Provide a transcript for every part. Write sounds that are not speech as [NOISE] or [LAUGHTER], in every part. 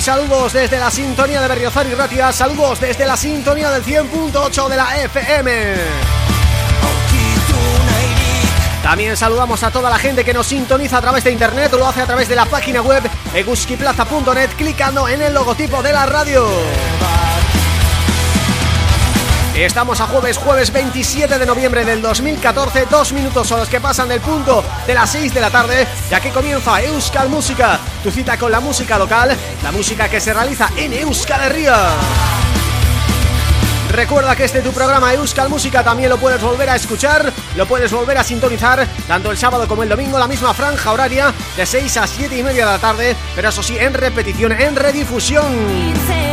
saludos desde la sintonía de Berriozar y Ratia, saludos desde la sintonía del 100.8 de la FM. También saludamos a toda la gente que nos sintoniza a través de internet, lo hace a través de la página web eguskiplaza.net clicando en el logotipo de la radio. Estamos a jueves, jueves 27 de noviembre del 2014 Dos minutos son los que pasan del punto de las 6 de la tarde Y aquí comienza Euskal Música Tu cita con la música local La música que se realiza en Euskal Herria Recuerda que este tu programa Euskal Música también lo puedes volver a escuchar, lo puedes volver a sintonizar tanto el sábado como el domingo, la misma franja horaria de 6 a 7 y media de la tarde, pero eso sí, en repetición, en redifusión.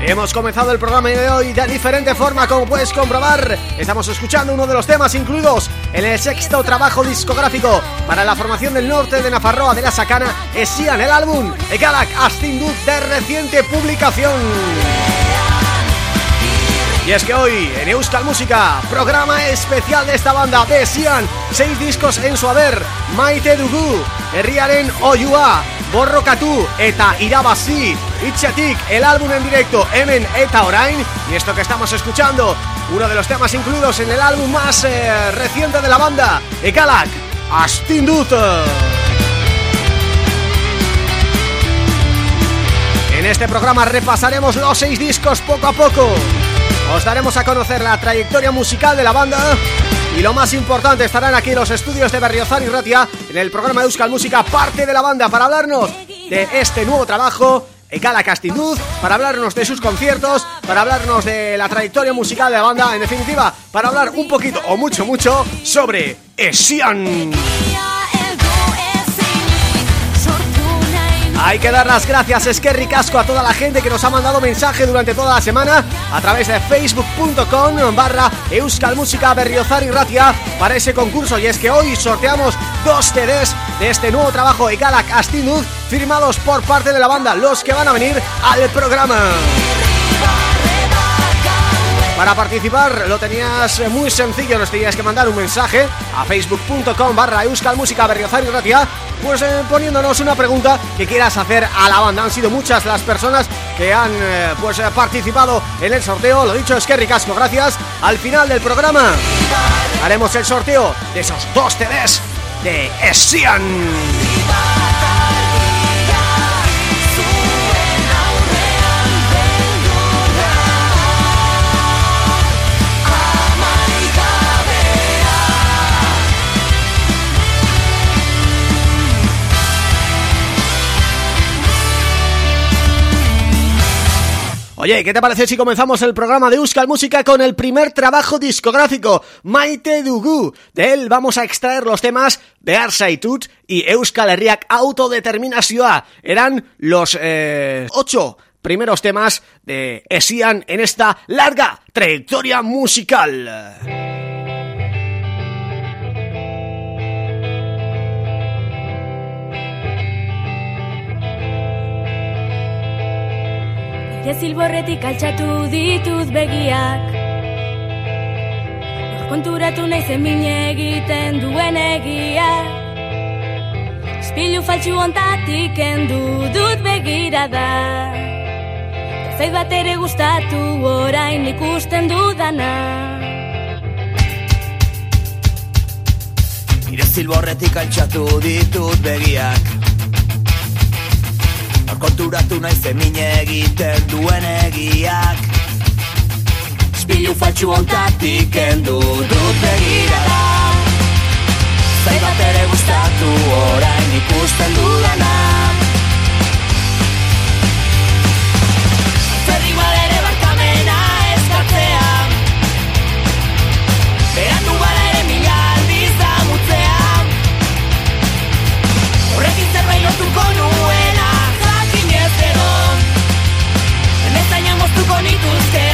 Hemos comenzado el programa de hoy de diferente forma, como puedes comprobar. Estamos escuchando uno de los temas incluidos en el sexto trabajo discográfico para la formación del norte de Nafarroa de la Sacana, Esian, el álbum Egalak Astindut de reciente publicación. Y es que hoy en Euskal Música, programa especial de esta banda de Sian, seis discos en su haber, Maite Dugu, Herriaren Oyua, Borrokatu eta Irabazi, Itxatik, el álbum en directo Emen eta Orain y esto que estamos escuchando, uno de los temas incluidos en el álbum más eh, reciente de la banda, Ekalak, Astindut. En este programa repasaremos los seis discos poco a poco. Os daremos a conocer la trayectoria musical de la banda y lo más importante, estarán aquí los estudios de Berriozar y Ratia en el programa de Euskal Música, parte de la banda para hablarnos de este nuevo trabajo Ekala Castinduz, para hablarnos de sus conciertos, para hablarnos de la trayectoria musical de la banda, en definitiva, para hablar un poquito o mucho mucho sobre Esian. Hay que dar las gracias, es que ricasco a toda la gente que nos ha mandado mensaje durante toda la semana a través de facebook.com barra Euskal Música Berriozar y Ratia para ese concurso y es que hoy sorteamos dos CDs de este nuevo trabajo de Galak Astinuz firmados por parte de la banda, los que van a venir al programa. Para participar lo tenías muy sencillo, nos tenías que mandar un mensaje a facebook.com barra Euskal Música Berriozar y pues eh, poniéndonos una pregunta que quieras hacer a la banda. Han sido muchas las personas que han eh, pues eh, participado en el sorteo. Lo dicho es que ricasco, gracias. Al final del programa haremos el sorteo de esos dos CDs de Esian. Oye, ¿qué te parece si comenzamos el programa de Euskal Música con el primer trabajo discográfico, Maite Dugu? De él vamos a extraer los temas Bearsaitut y Euskal Herriak Autodeterminazioa. Eran los eh, ocho primeros temas de Esian en esta larga trayectoria musical. Nire zilborretik altxatu ditut begiak. Konturatu nahi zemin egiten duen egia. Spilu faltsu ontatik endu dut begirada. Zait bat ere gustatu orain ikusten dudana. Nire zilborretik altxatu ditut begiak Konturatu nahi zemin egiten duen egiak. Spilu faltsu ontatik endu dut begirada Zai bat ere gustatu orain ikusten dudana. Zerri ere barkamena eskatzea Berandu gara ere mila aldiz damutzea Horrekin zerbait lotuko nuela amigos que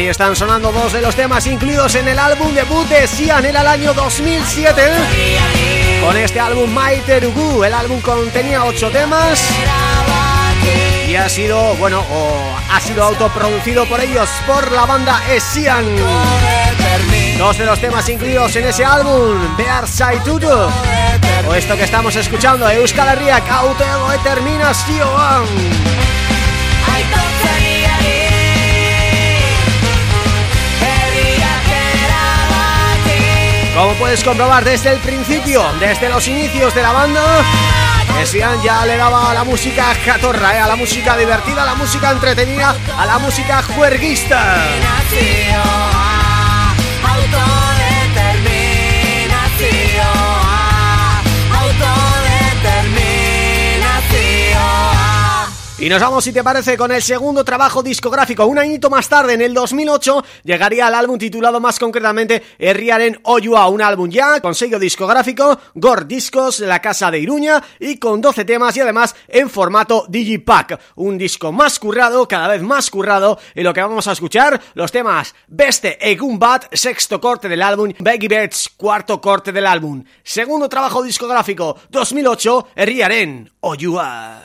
Ahí están sonando dos de los temas incluidos en el álbum debut de Sian en el año 2007 Con este álbum Maiterugu, el álbum contenía ocho temas. Y ha sido, bueno, o ha sido autoproducido por ellos, por la banda Esian. Dos de los temas incluidos en ese álbum, Bear Saitutu O esto que estamos escuchando, Euskal Herriak Autego Determinación Como puedes comprobar desde el principio, desde los inicios de la banda Sian ya le daba a la música catorra, ¿eh? a la música divertida, a la música entretenida, a la música juerguista Y nos vamos, si te parece, con el segundo trabajo discográfico. Un añito más tarde, en el 2008, llegaría el álbum titulado más concretamente Herriaren Oyua, un álbum ya con sello discográfico, Gore Discos, La Casa de Iruña, y con 12 temas y además en formato Digipack. Un disco más currado, cada vez más currado, y lo que vamos a escuchar, los temas Beste Egunbat, sexto corte del álbum, Baggy Birds, cuarto corte del álbum. Segundo trabajo discográfico, 2008, Herriaren Oyua.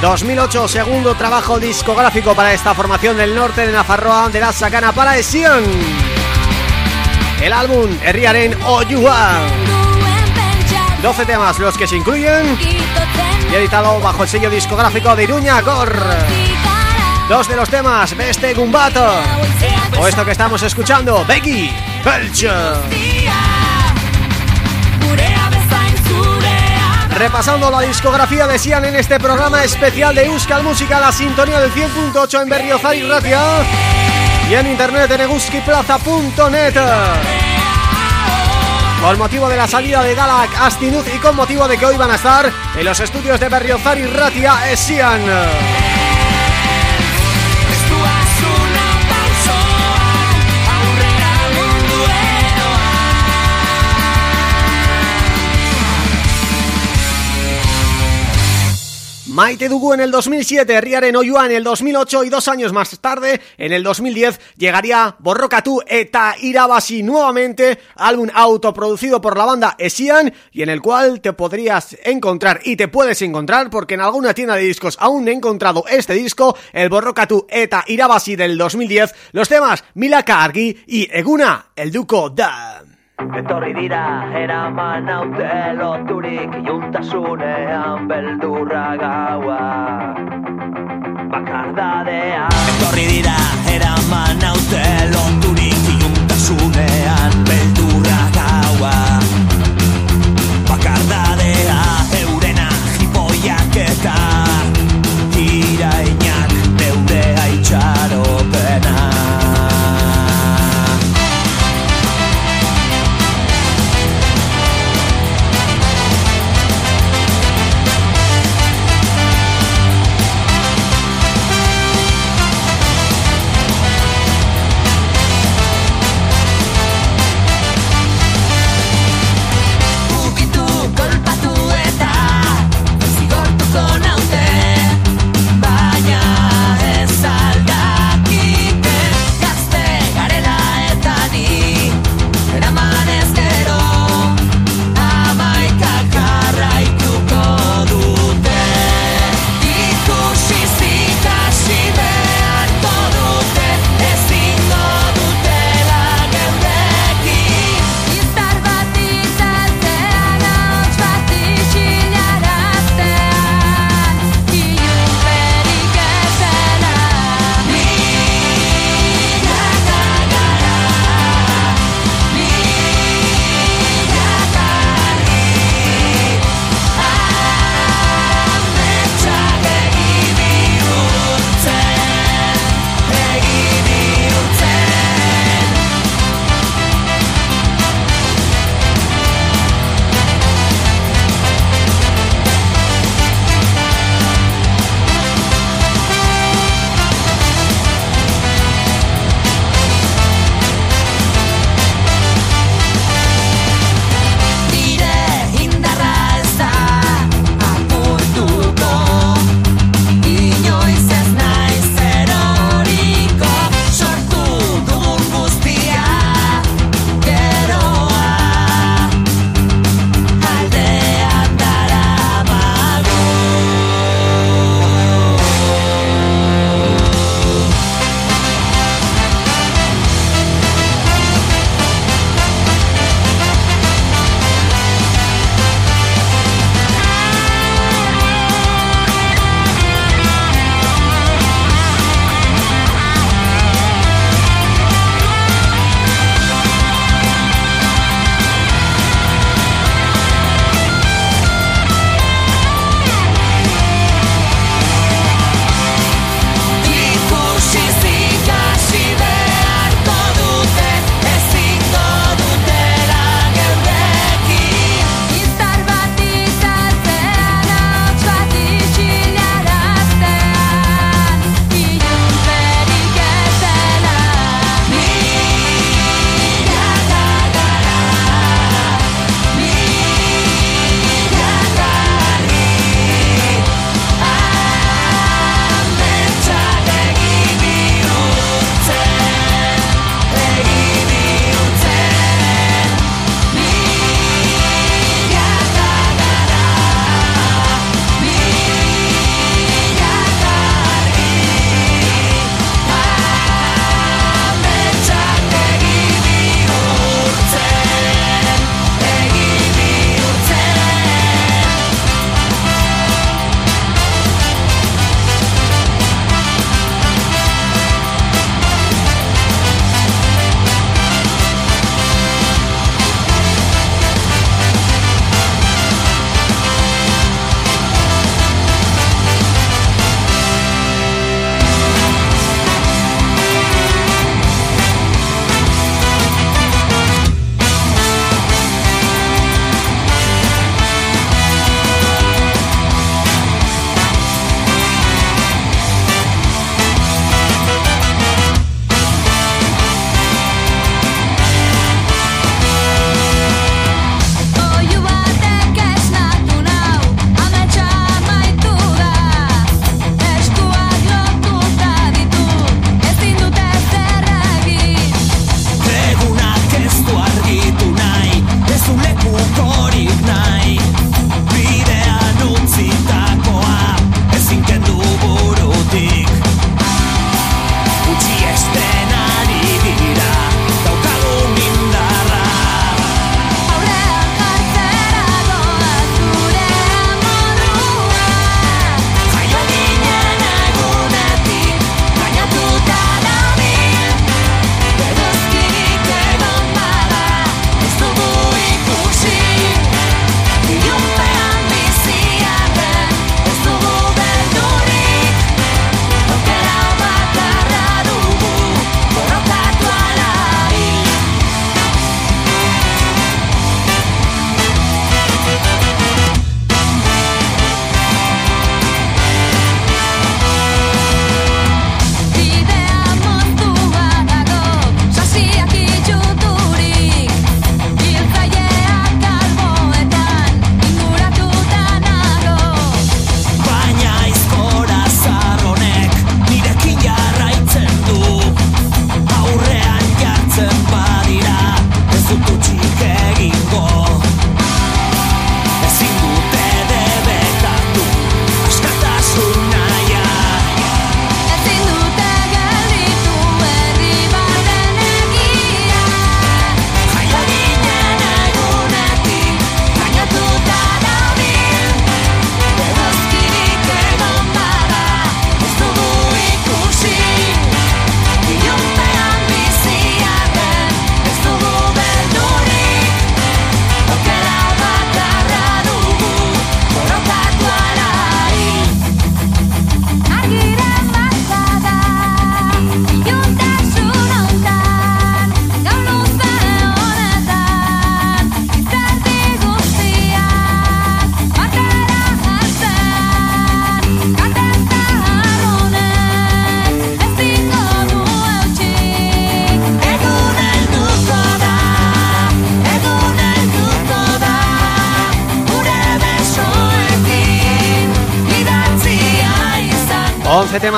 2008, segundo trabajo discográfico para esta formación del norte de Nafarroa de la Sacana para Esion. El álbum Herriaren Oyua. 12 temas los que se incluyen y editado bajo el sello discográfico de Iruña Cor. Dos de los temas, Beste Gumbato o esto que estamos escuchando, Becky Belcher. Repasando la discografía de Sian en este programa especial de Euskal Música La sintonía del 100.8 en Berriozar y Ratia. Y en internet en eguskiplaza.net Con motivo de la salida de Galak Astinuz y con motivo de que hoy van a estar En los estudios de Berriozar y Ratia es Maite Dugu en el 2007, Riaren Oyuan en el 2008 y dos años más tarde, en el 2010, llegaría Borrokatu eta Irabasi nuevamente, álbum autoproducido por la banda Esian y en el cual te podrías encontrar y te puedes encontrar porque en alguna tienda de discos aún he encontrado este disco, el Borrokatu eta Irabasi del 2010, los temas Milaka Argi y Eguna, el Duco da. Etorri dira eraman haute loturik Juntasunean beldurra gaua. Bakardadea. Etorri dira eraman haute loturik Juntasunean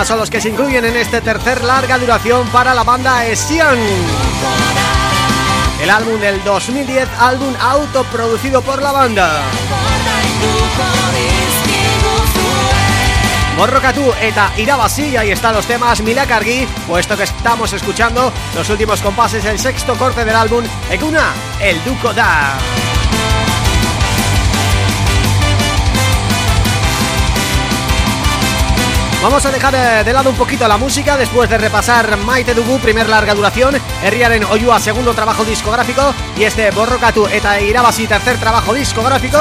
12 temas son los que se incluyen en este tercer larga duración para la banda Esian. El álbum del 2010, álbum autoproducido por la banda. Borrokatu eta Irabasi, ahí están los temas Milakargi, puesto que estamos escuchando los últimos compases del sexto corte del álbum Eguna, el Duco da. Vamos a dejar eh, de lado un poquito la música después de repasar Maite Dugu, primer larga duración, Herriaren Oyua, segundo trabajo discográfico y este Borrokatu eta Irabasi, tercer trabajo discográfico.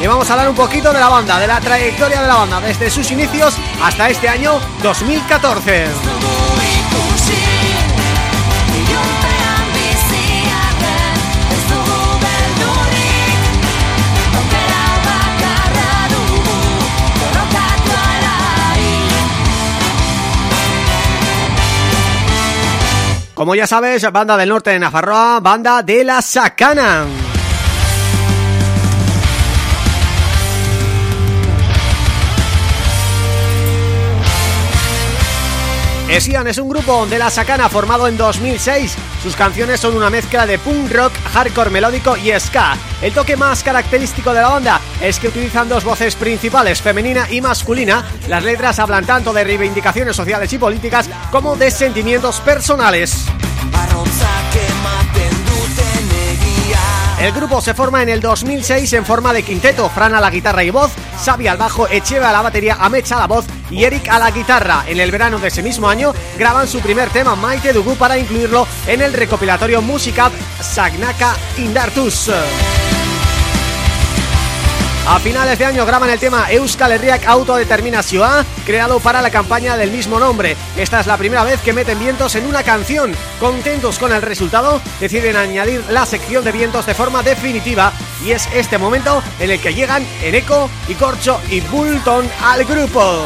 Y vamos a hablar un poquito de la banda, de la trayectoria de la banda desde sus inicios hasta este año 2014. Como ya sabes, banda del norte de Nafarroa, banda de la Sacana. Esian es un grupo de La Sacana formado en 2006. Sus canciones son una mezcla de punk rock, hardcore melódico y ska. El toque más característico de la banda es que utilizan dos voces principales, femenina y masculina. Las letras hablan tanto de reivindicaciones sociales y políticas como de sentimientos personales. El grupo se forma en el 2006 en forma de quinteto, Fran a la guitarra y voz, Xavi al bajo, Echeve a la batería, Amecha a la voz y Eric a la guitarra. En el verano de ese mismo año graban su primer tema Maite Dugu para incluirlo en el recopilatorio Musicat Sagnaka Indartus. A finales de año graban el tema Euskal Herriak Autodeterminación creado para la campaña del mismo nombre. Esta es la primera vez que meten vientos en una canción. Contentos con el resultado, deciden añadir la sección de vientos de forma definitiva y es este momento en el que llegan Eneco, y Corcho y Bulton al grupo.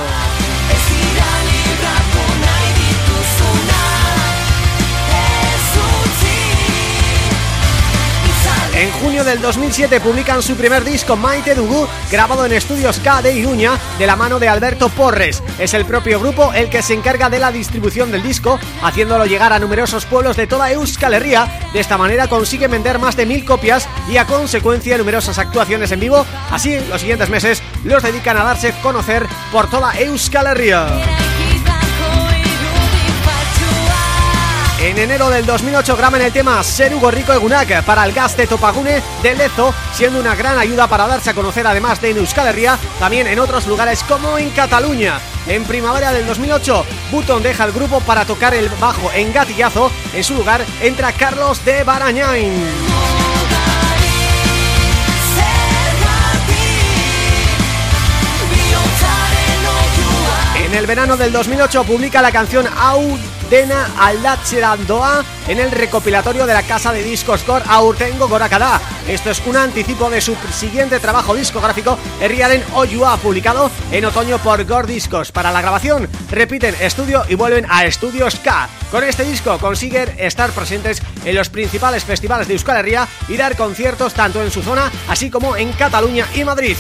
En junio del 2007 publican su primer disco Maite Dugu, grabado en estudios K de Iruña, de la mano de Alberto Porres. Es el propio grupo el que se encarga de la distribución del disco, haciéndolo llegar a numerosos pueblos de toda Euskal Herria. De esta manera consigue vender más de mil copias y a consecuencia numerosas actuaciones en vivo. Así, los siguientes meses los dedican a darse a conocer por toda Euskal Herria. En enero del 2008 graban el tema Seru Gorrico Egunak para el gas de Topagune de Lezo, siendo una gran ayuda para darse a conocer además de en Euskal Herria, también en otros lugares como en Cataluña. En primavera del 2008, Button deja el grupo para tocar el bajo en Gatillazo, en su lugar entra Carlos de Barañain. En el verano del 2008 publica la canción Au Dena Aldatzerandoa en el recopilatorio de la casa de discos Core Aurtengo Gorakada. Esto es un anticipo de su siguiente trabajo discográfico Herriaren Oyua, publicado en otoño por Gore Discos. Para la grabación repiten estudio y vuelven a Estudios K. Con este disco consiguen estar presentes en los principales festivales de Euskal Herria y dar conciertos tanto en su zona así como en Cataluña y Madrid.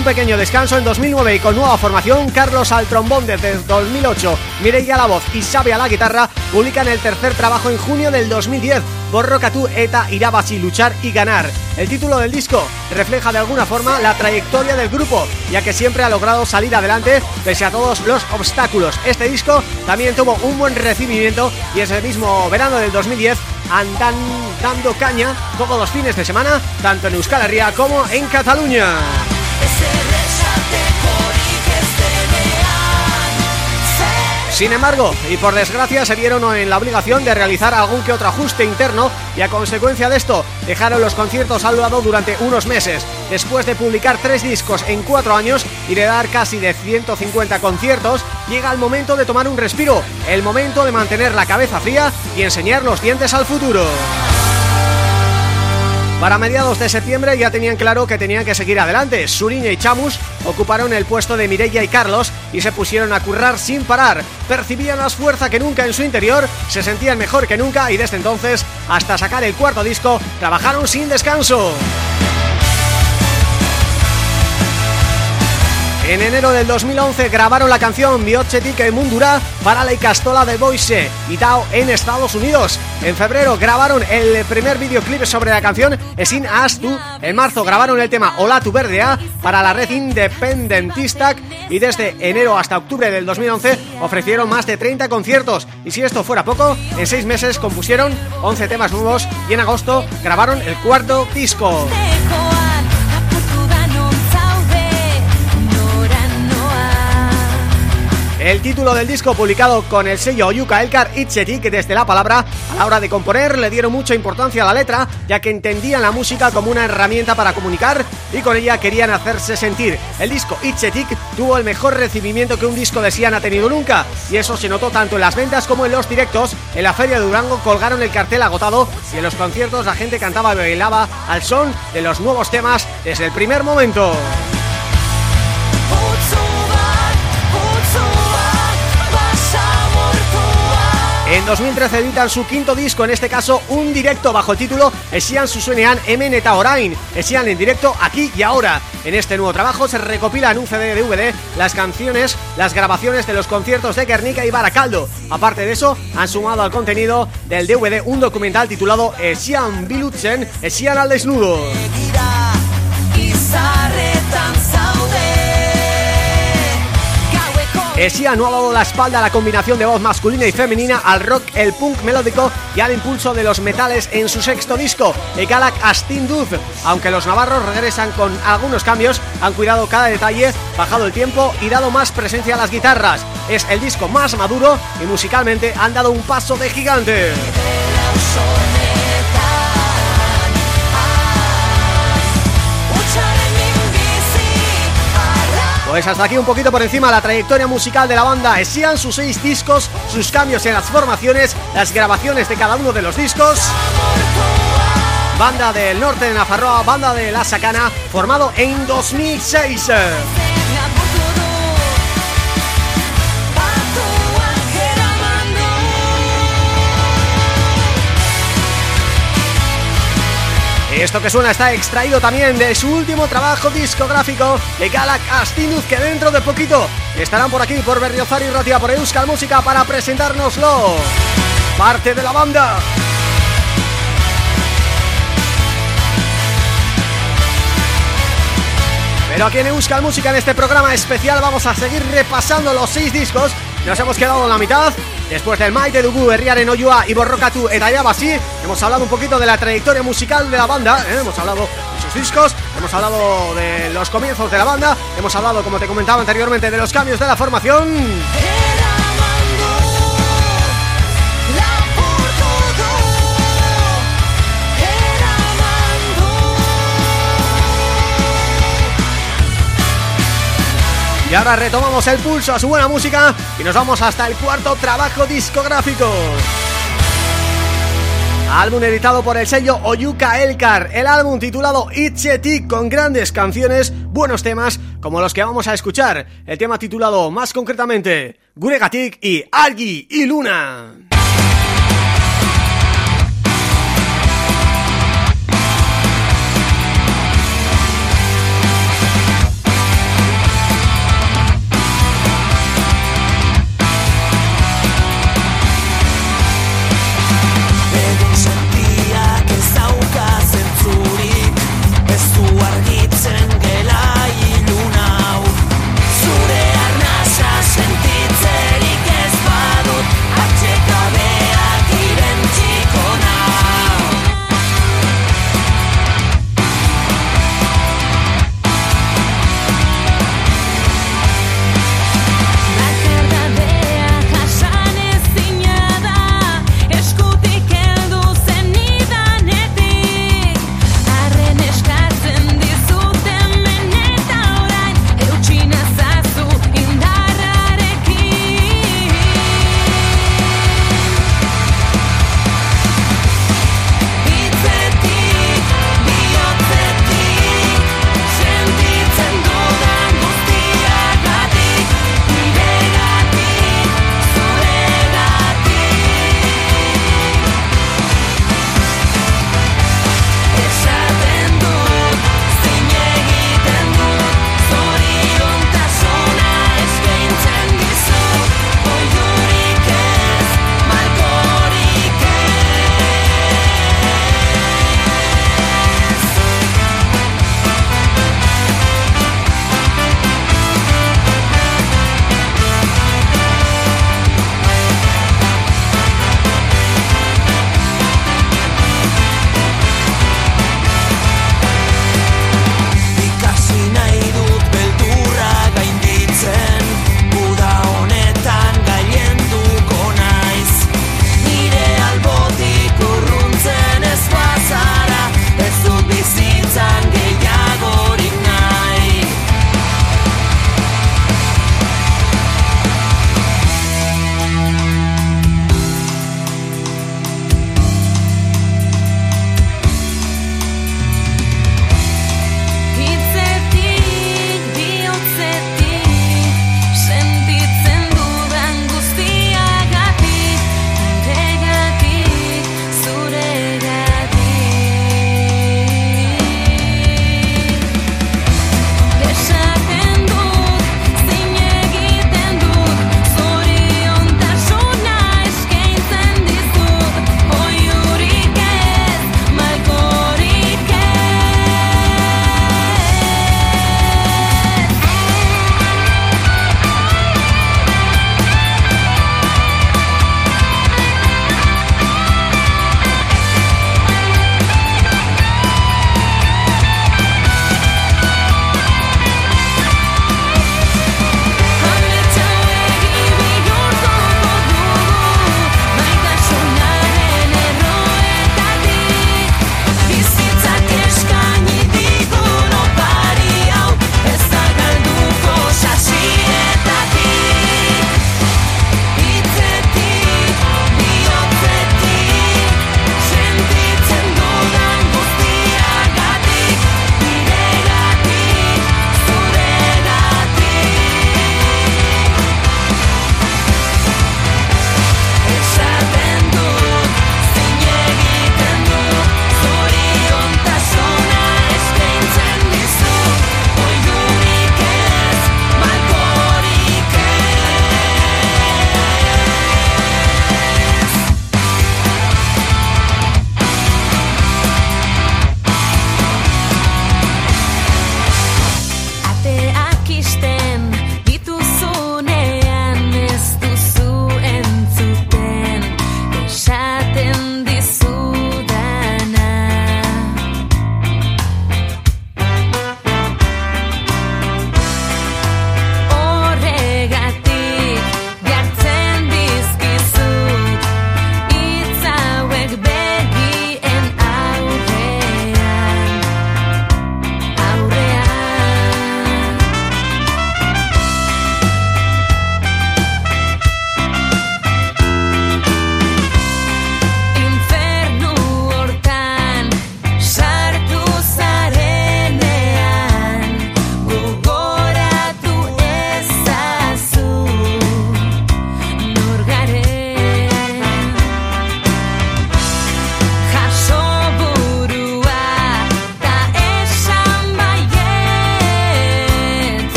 Un pequeño descanso en 2009 y con nueva formación, Carlos al trombón desde 2008, Mireia a la voz y Xavi a la guitarra publican el tercer trabajo en junio del 2010, Borrocatú Eta Irabasi Luchar y Ganar. El título del disco refleja de alguna forma la trayectoria del grupo, ya que siempre ha logrado salir adelante pese a todos los obstáculos. Este disco también tuvo un buen recibimiento y ese mismo verano del 2010 andan dando caña todos los fines de semana, tanto en Euskal Herria como en Cataluña. Sin embargo, y por desgracia se vieron en la obligación de realizar algún que otro ajuste interno y a consecuencia de esto dejaron los conciertos al lado durante unos meses. Después de publicar tres discos en cuatro años y de dar casi de 150 conciertos, llega el momento de tomar un respiro, el momento de mantener la cabeza fría y enseñar los dientes al futuro. Para mediados de septiembre ya tenían claro que tenían que seguir adelante. Suriña y Chamus ocuparon el puesto de Mireia y Carlos y se pusieron a currar sin parar. Percibían más fuerza que nunca en su interior, se sentían mejor que nunca y desde entonces, hasta sacar el cuarto disco, trabajaron sin descanso. En enero del 2011 grabaron la canción Biotchetik e Mundura para la Castola de Boise y Tao en Estados Unidos. En febrero grabaron el primer videoclip sobre la canción Esin Astu. En marzo grabaron el tema Hola tu verdea para la red Independentistac y desde enero hasta octubre del 2011 ofrecieron más de 30 conciertos. Y si esto fuera poco, en seis meses compusieron 11 temas nuevos y en agosto grabaron el cuarto disco. El título del disco publicado con el sello Oyuka Elkar Itchetik desde la palabra a la hora de componer le dieron mucha importancia a la letra ya que entendían la música como una herramienta para comunicar y con ella querían hacerse sentir. El disco Itchetik tuvo el mejor recibimiento que un disco de Sian ha tenido nunca y eso se notó tanto en las ventas como en los directos. En la Feria de Durango colgaron el cartel agotado y en los conciertos la gente cantaba y bailaba al son de los nuevos temas desde el primer momento. En 2013 editan su quinto disco, en este caso un directo bajo el título Esian Susunean M Neta Orain, Esian en directo aquí y ahora. En este nuevo trabajo se recopilan un CD DVD las canciones, las grabaciones de los conciertos de Guernica y Baracaldo. Aparte de eso, han sumado al contenido del DVD un documental titulado Esian Bilutzen, Esian al desnudo. Esia no ha dado la espalda a la combinación de voz masculina y femenina, al rock, el punk melódico y al impulso de los metales en su sexto disco, Egalak Astinduz. Aunque los navarros regresan con algunos cambios, han cuidado cada detalle, bajado el tiempo y dado más presencia a las guitarras. Es el disco más maduro y musicalmente han dado un paso de gigante. Pues hasta aquí un poquito por encima la trayectoria musical de la banda. Esian, sus seis discos, sus cambios en las formaciones, las grabaciones de cada uno de los discos. Banda del norte de Nafarroa, banda de La Sacana, formado en 2006 Esto que suena está extraído también de su último trabajo discográfico de Galak Astinuz que dentro de poquito estarán por aquí por Berriozar y Ratia por Euskal Música para presentárnoslo. Parte de la banda. Pero aquí en Euskal Música en este programa especial vamos a seguir repasando los seis discos nos hemos quedado en la mitad Después del Maite Dugu, Herriaren Oyoa y Borrokatu eta Yabasi Hemos hablado un poquito de la trayectoria musical de la banda ¿eh? Hemos hablado de sus discos Hemos hablado de los comienzos de la banda Hemos hablado, como te comentaba anteriormente, de los cambios de la formación Y ahora retomamos el pulso a su buena música y nos vamos hasta el cuarto trabajo discográfico. Álbum editado por el sello Oyuka Elkar, el álbum titulado Itchetik con grandes canciones, buenos temas como los que vamos a escuchar. El tema titulado más concretamente Guregatik y Algi y Luna.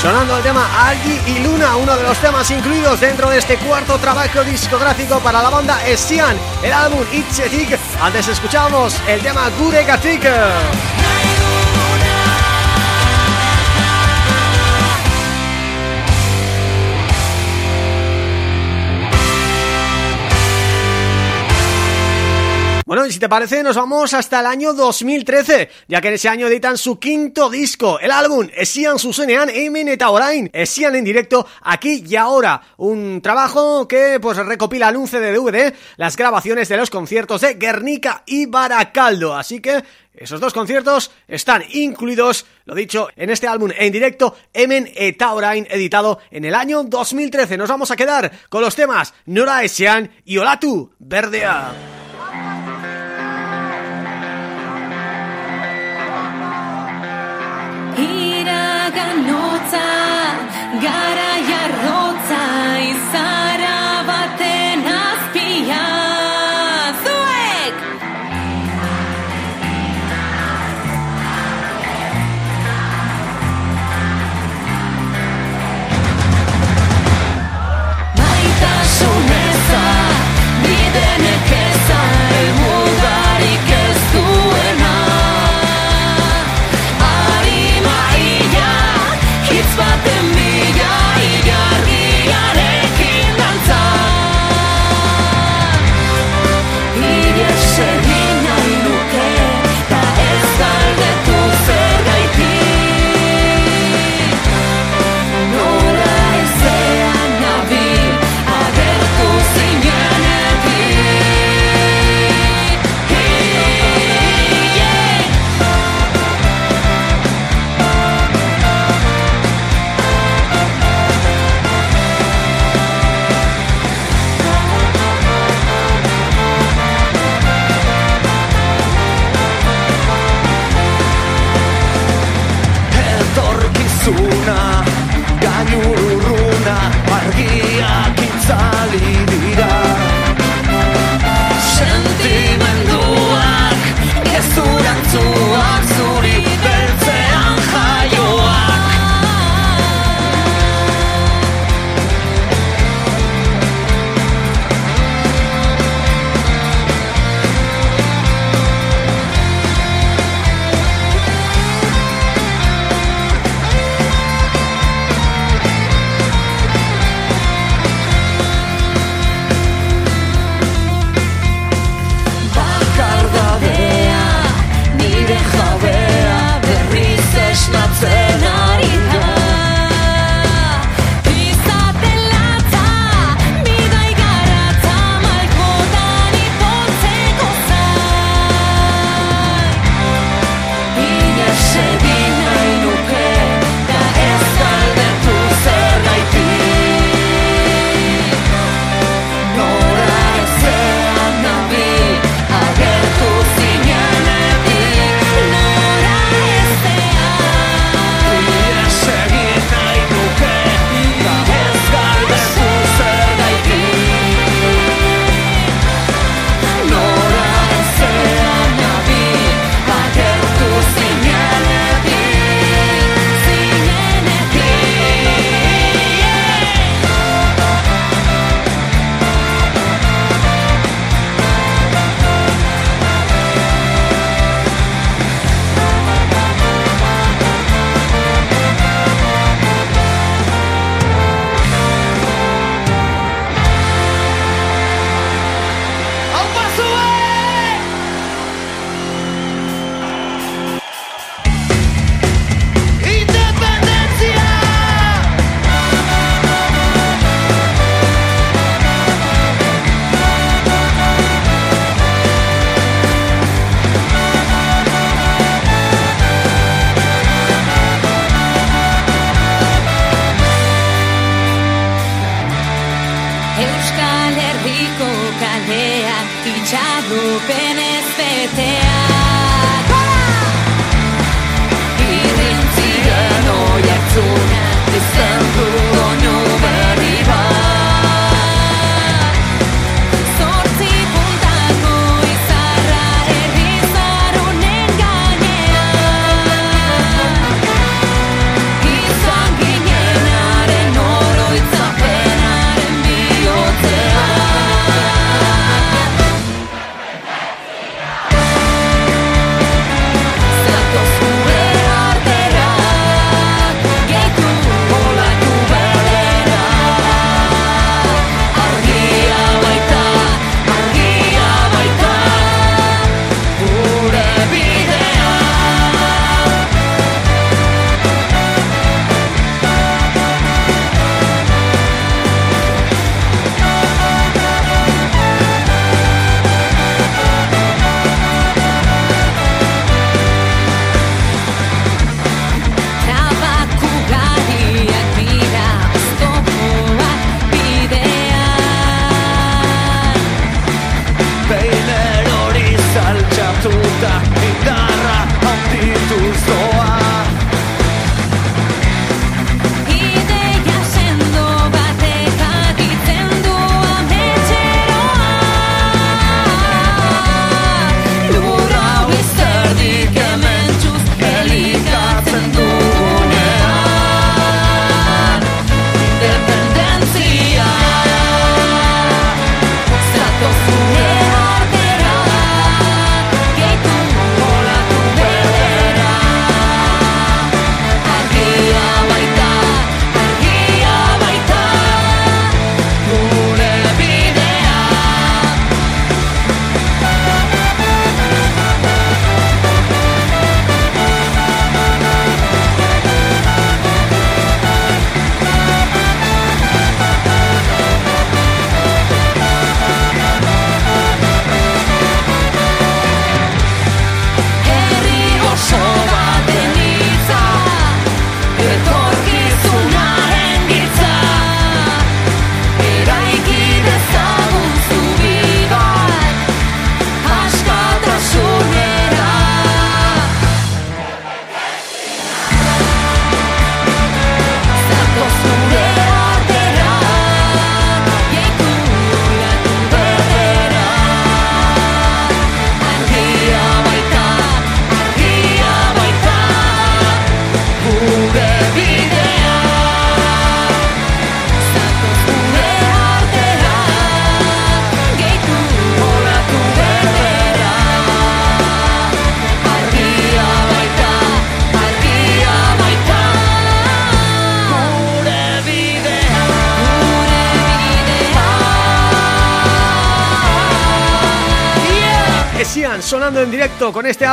Sonando el tema Algi y Luna, uno de los temas incluidos dentro de este cuarto trabajo discográfico para la banda Estian, el álbum Itzetik. Antes escuchamos el tema Gure Gatik. Bueno, y si te parece, nos vamos hasta el año 2013, ya que en ese año editan su quinto disco, el álbum Esian Susenean Emen eta Orain, Esian en directo, aquí y ahora, un trabajo que pues recopila en un CD DVD las grabaciones de los conciertos de Guernica y Baracaldo, así que esos dos conciertos están incluidos, lo dicho, en este álbum en directo Emen eta Orain, editado en el año 2013. Nos vamos a quedar con los temas Nora Esian y Olatu Verdea. God, I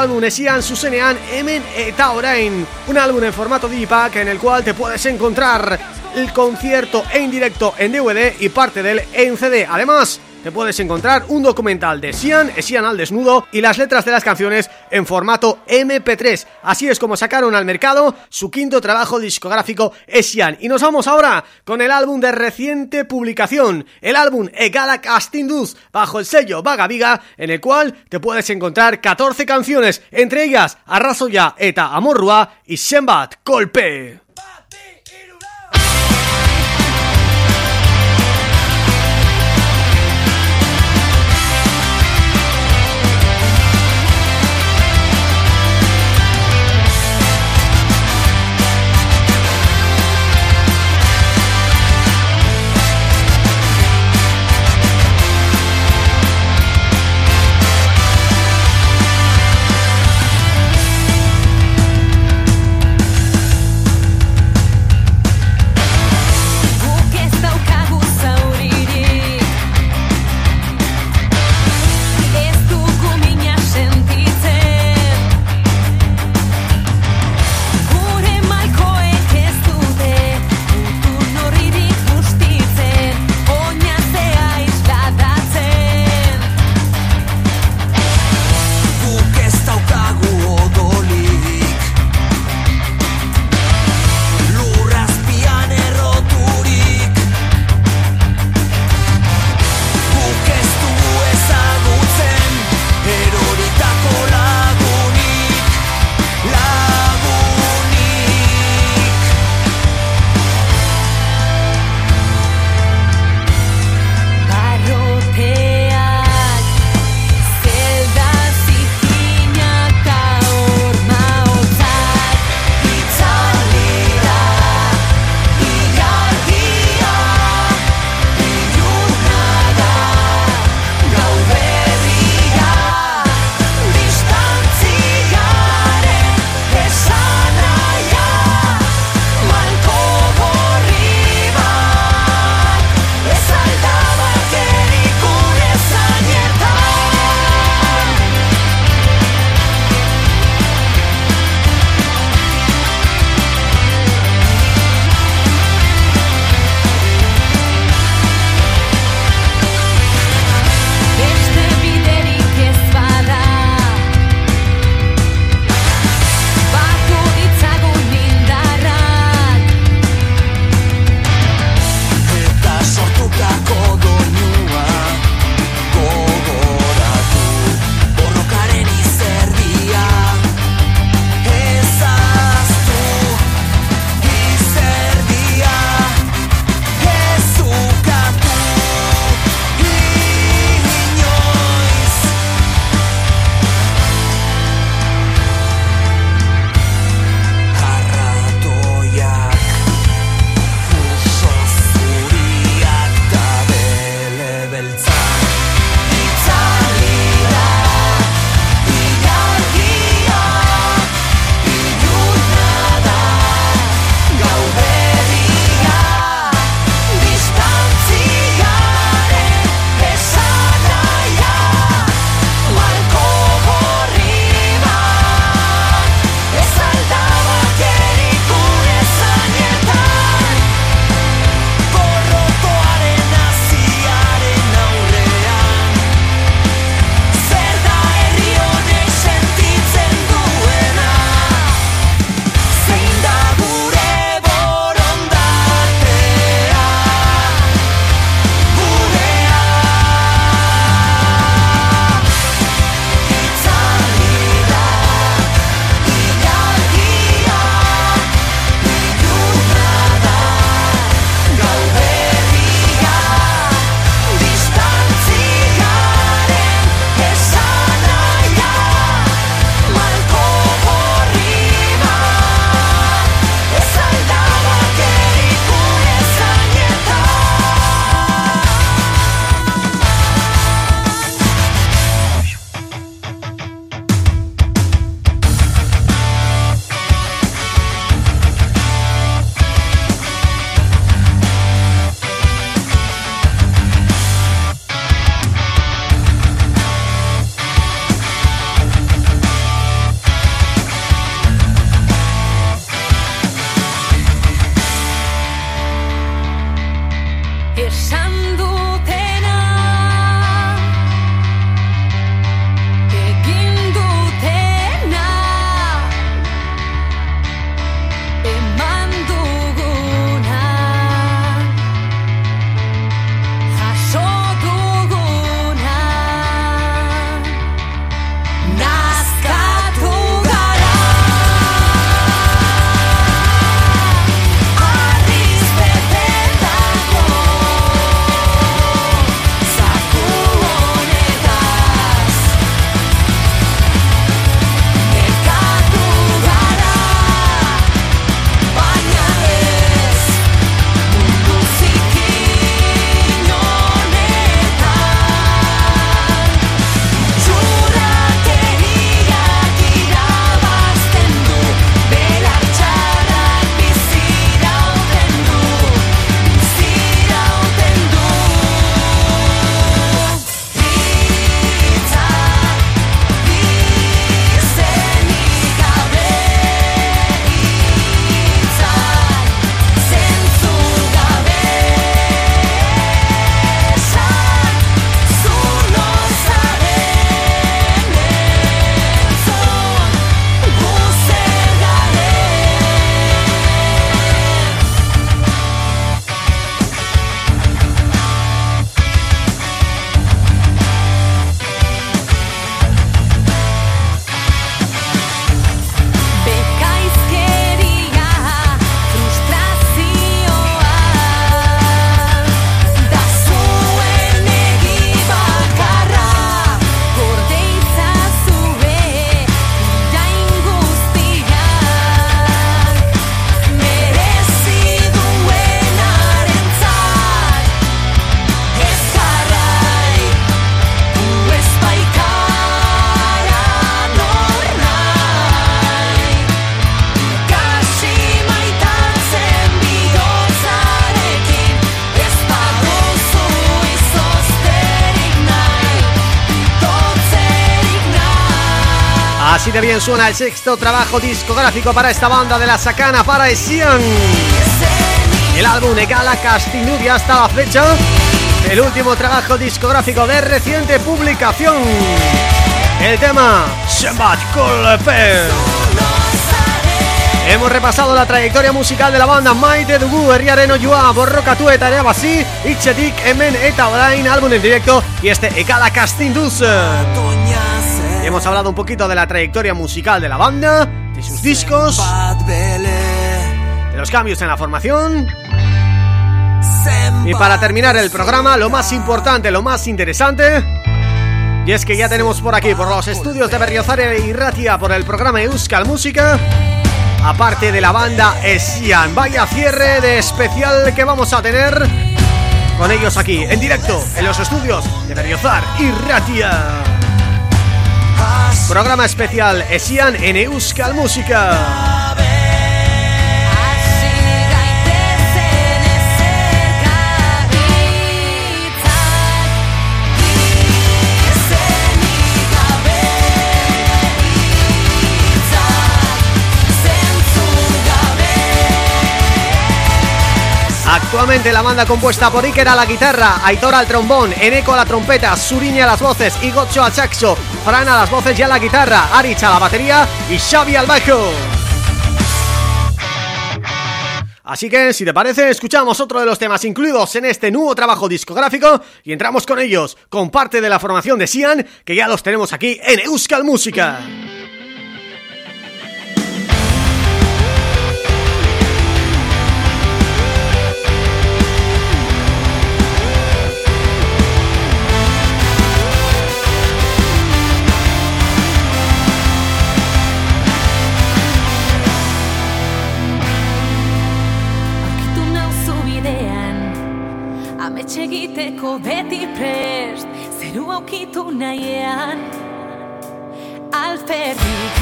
directo con este álbum Esian Susenean Emen eta un álbum en formato digipack en el cual te puedes encontrar el concierto en directo en DVD y parte del en CD. Además, te puedes encontrar un documental de Sian, Sian al desnudo y las letras de las canciones en formato MP3. Así es como sacaron al mercado su quinto trabajo discográfico Sian. Y nos vamos ahora con el álbum de reciente publicación, el álbum Egala Castinduz, bajo el sello Vaga Viga, en el cual te puedes encontrar 14 canciones, entre ellas Arrasoya Eta Amorrua y Sembat Colpe. Así de bien suena el sexto trabajo discográfico para esta banda de la Sacana para Esian. El álbum Egala Castinubia hasta la fecha el último trabajo discográfico de reciente publicación. El tema Shabbat. Hemos repasado la trayectoria musical de la banda Maite Dugu, Herriaren Oyoa, Borrokatu eta Itchetik, Itxetik, Hemen eta Orain, álbum en directo y este Egala Castinduz. Hemos hablado un poquito de la trayectoria musical de la banda, de sus discos, de los cambios en la formación. Y para terminar el programa, lo más importante, lo más interesante Y es que ya tenemos por aquí, por los estudios de Berriozar y Ratia Por el programa Euskal Música Aparte de la banda Esian. Vaya cierre de especial que vamos a tener Con ellos aquí, en directo, en los estudios de Berriozar y Ratia Programa especial Esian en Euskal Música Actualmente la banda compuesta por Iker a la guitarra, Aitor al trombón, Eneco a la trompeta, Suriña a las voces, Igocho al saxo, Fran a las voces y a la guitarra, Arich a la batería y Xavi al bajo. Así que, si te parece, escuchamos otro de los temas incluidos en este nuevo trabajo discográfico y entramos con ellos, con parte de la formación de Sian, que ya los tenemos aquí en Euskal Música. Egiteko beti prest Zeru aukitu nahiean Alferrik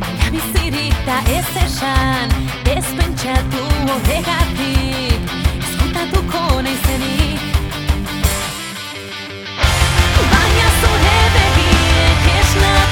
Baina bizirik da ez esan Ez pentsatu horregatik Ezkontatuko nahi zenik Baina zure begiek esnatu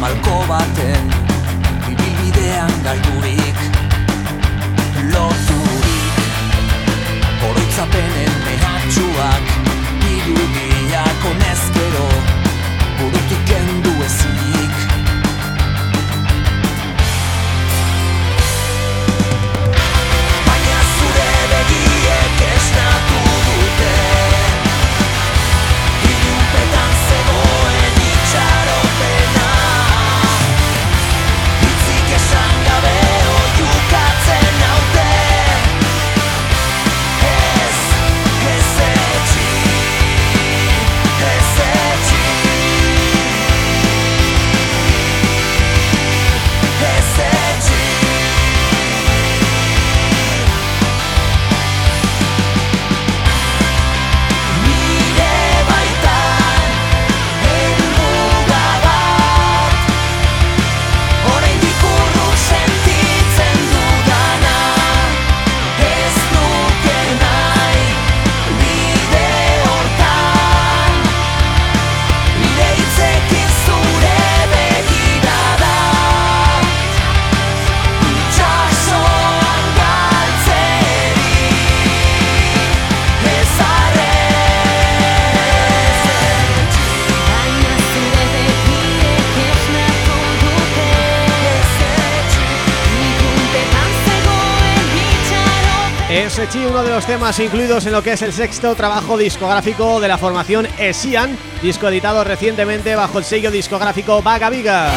malko baten Ibilbidean galdurik. Loturik Oroitzapenen mehatxuak Irudiak onezkero Burutik endu ezinik Sechi, uno de los temas incluidos en lo que es el sexto trabajo discográfico de la formación Esian, disco editado recientemente bajo el sello discográfico Vaga Viga.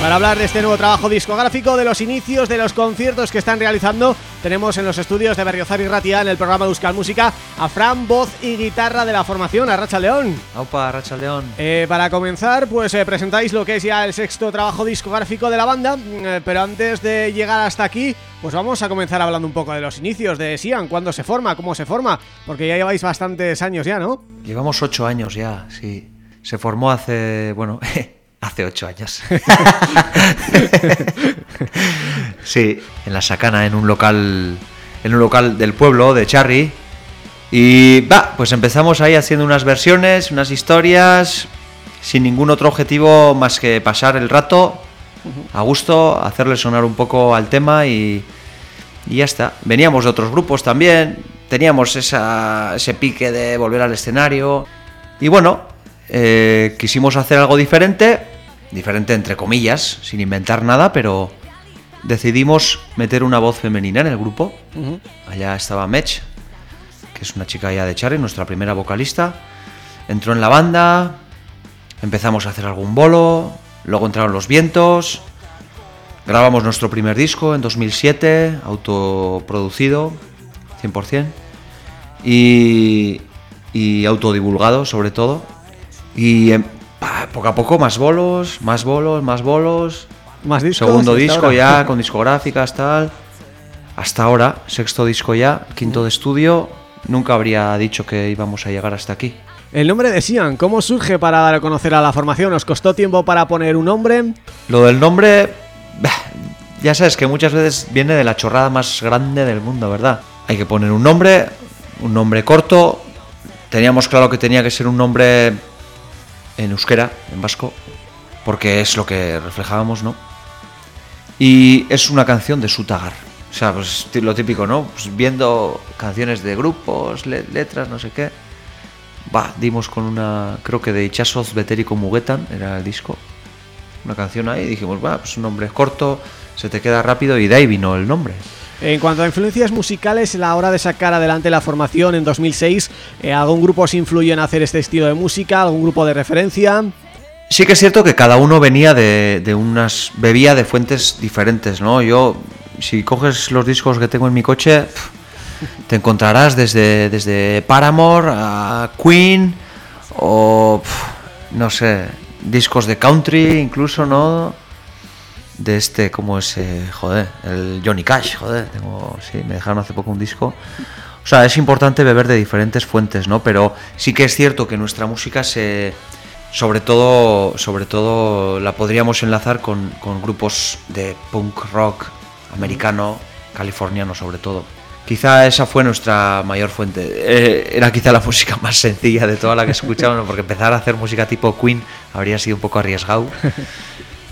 Para hablar de este nuevo trabajo discográfico, de los inicios, de los conciertos que están realizando, tenemos en los estudios de Berriozar y Ratia, en el programa de Euskal Música, a Fran, voz y guitarra de la formación, a Racha León. Aupa, Racha León. Eh, para comenzar, pues eh, presentáis lo que es ya el sexto trabajo discográfico de la banda, eh, pero antes de llegar hasta aquí, pues vamos a comenzar hablando un poco de los inicios de Sian, cuándo se forma, cómo se forma, porque ya lleváis bastantes años ya, ¿no? Llevamos ocho años ya, sí. Se formó hace, bueno, [LAUGHS] hace ocho años. [LAUGHS] sí, en la Sacana, en un local, en un local del pueblo de Charri. Y va, pues empezamos ahí haciendo unas versiones, unas historias, sin ningún otro objetivo más que pasar el rato a gusto, hacerle sonar un poco al tema y, y ya está. Veníamos de otros grupos también, teníamos esa, ese pique de volver al escenario. Y bueno, eh, quisimos hacer algo diferente, diferente entre comillas, sin inventar nada, pero decidimos meter una voz femenina en el grupo. Allá estaba Mech, que es una chica ya de Charlie, nuestra primera vocalista. Entró en la banda, empezamos a hacer algún bolo, luego entraron los vientos, grabamos nuestro primer disco en 2007, autoproducido, 100%, y, y autodivulgado sobre todo. Y em, poco a poco más bolos, más bolos, más bolos. Más discos. Segundo disco ahora. ya, [LAUGHS] con discográficas, tal. Hasta ahora, sexto disco ya, quinto de estudio. Nunca habría dicho que íbamos a llegar hasta aquí. El nombre de Sian, ¿cómo surge para dar a conocer a la formación? ¿Os costó tiempo para poner un nombre? Lo del nombre, ya sabes que muchas veces viene de la chorrada más grande del mundo, ¿verdad? Hay que poner un nombre, un nombre corto. Teníamos claro que tenía que ser un nombre en euskera, en vasco, porque es lo que reflejábamos, ¿no? Y es una canción de Sutagar. O sea, pues lo típico, ¿no? Pues viendo canciones de grupos, le- letras, no sé qué. Va, dimos con una, creo que de Ichasoz Betérico Mugetan, era el disco. Una canción ahí, dijimos, va, pues un nombre corto, se te queda rápido, y de ahí vino el nombre. En cuanto a influencias musicales, a la hora de sacar adelante la formación en 2006, eh, ¿algún grupo os influyó en hacer este estilo de música? ¿Algún grupo de referencia? Sí que es cierto que cada uno venía de, de unas... bebía de fuentes diferentes, ¿no? Yo, si coges los discos que tengo en mi coche, te encontrarás desde, desde Paramore a Queen o, no sé, discos de country incluso, ¿no? De este, ¿cómo es? eh, joder, el Johnny Cash, joder, tengo, sí, me dejaron hace poco un disco. O sea, es importante beber de diferentes fuentes, ¿no? Pero sí que es cierto que nuestra música se sobre todo, sobre todo la podríamos enlazar con, con grupos de punk rock americano, californiano sobre todo. Quizá esa fue nuestra mayor fuente. Eh, era quizá la música [LAUGHS] más sencilla de toda la que escuchábamos, porque empezar a hacer música tipo Queen habría sido un poco arriesgado.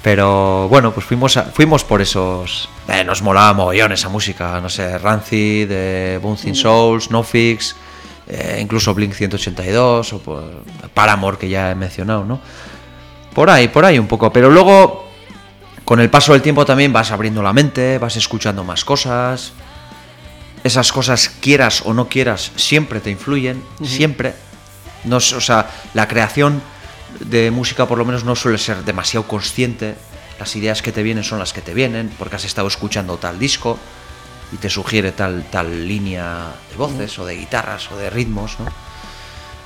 Pero bueno, pues fuimos a- fuimos por esos. Eh, nos molaba mogollón esa música, no sé, Rancid, de Bouncing Souls, Nofix, eh, incluso Blink 182 o por Paramore que ya he mencionado, ¿no? Por ahí, por ahí un poco. Pero luego, con el paso del tiempo también vas abriendo la mente, vas escuchando más cosas. Esas cosas, quieras o no quieras, siempre te influyen, siempre. No, o sea, la creación de música por lo menos no suele ser demasiado consciente. Las ideas que te vienen son las que te vienen, porque has estado escuchando tal disco y te sugiere tal, tal línea de voces o de guitarras o de ritmos, ¿no?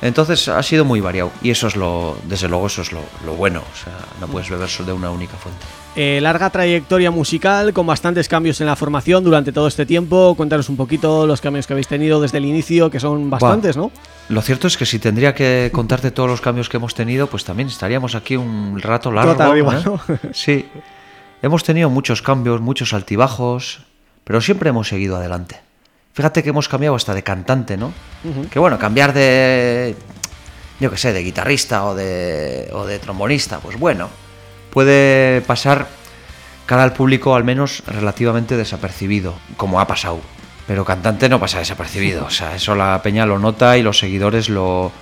Entonces ha sido muy variado y eso es lo, desde luego eso es lo, lo bueno, o sea, no puedes beber de una única fuente. Eh, larga trayectoria musical, con bastantes cambios en la formación durante todo este tiempo. Cuéntanos un poquito los cambios que habéis tenido desde el inicio, que son bastantes, ¿no? Lo cierto es que si tendría que contarte todos los cambios que hemos tenido, pues también estaríamos aquí un rato largo. ¿eh? ¿no? Sí. Hemos tenido muchos cambios, muchos altibajos, pero siempre hemos seguido adelante. Fíjate que hemos cambiado hasta de cantante, ¿no? Que bueno, cambiar de, yo qué sé, de guitarrista o de, o de trombonista, pues bueno, puede pasar cara al público al menos relativamente desapercibido, como ha pasado. Pero cantante no pasa desapercibido, o sea, eso la peña lo nota y los seguidores lo,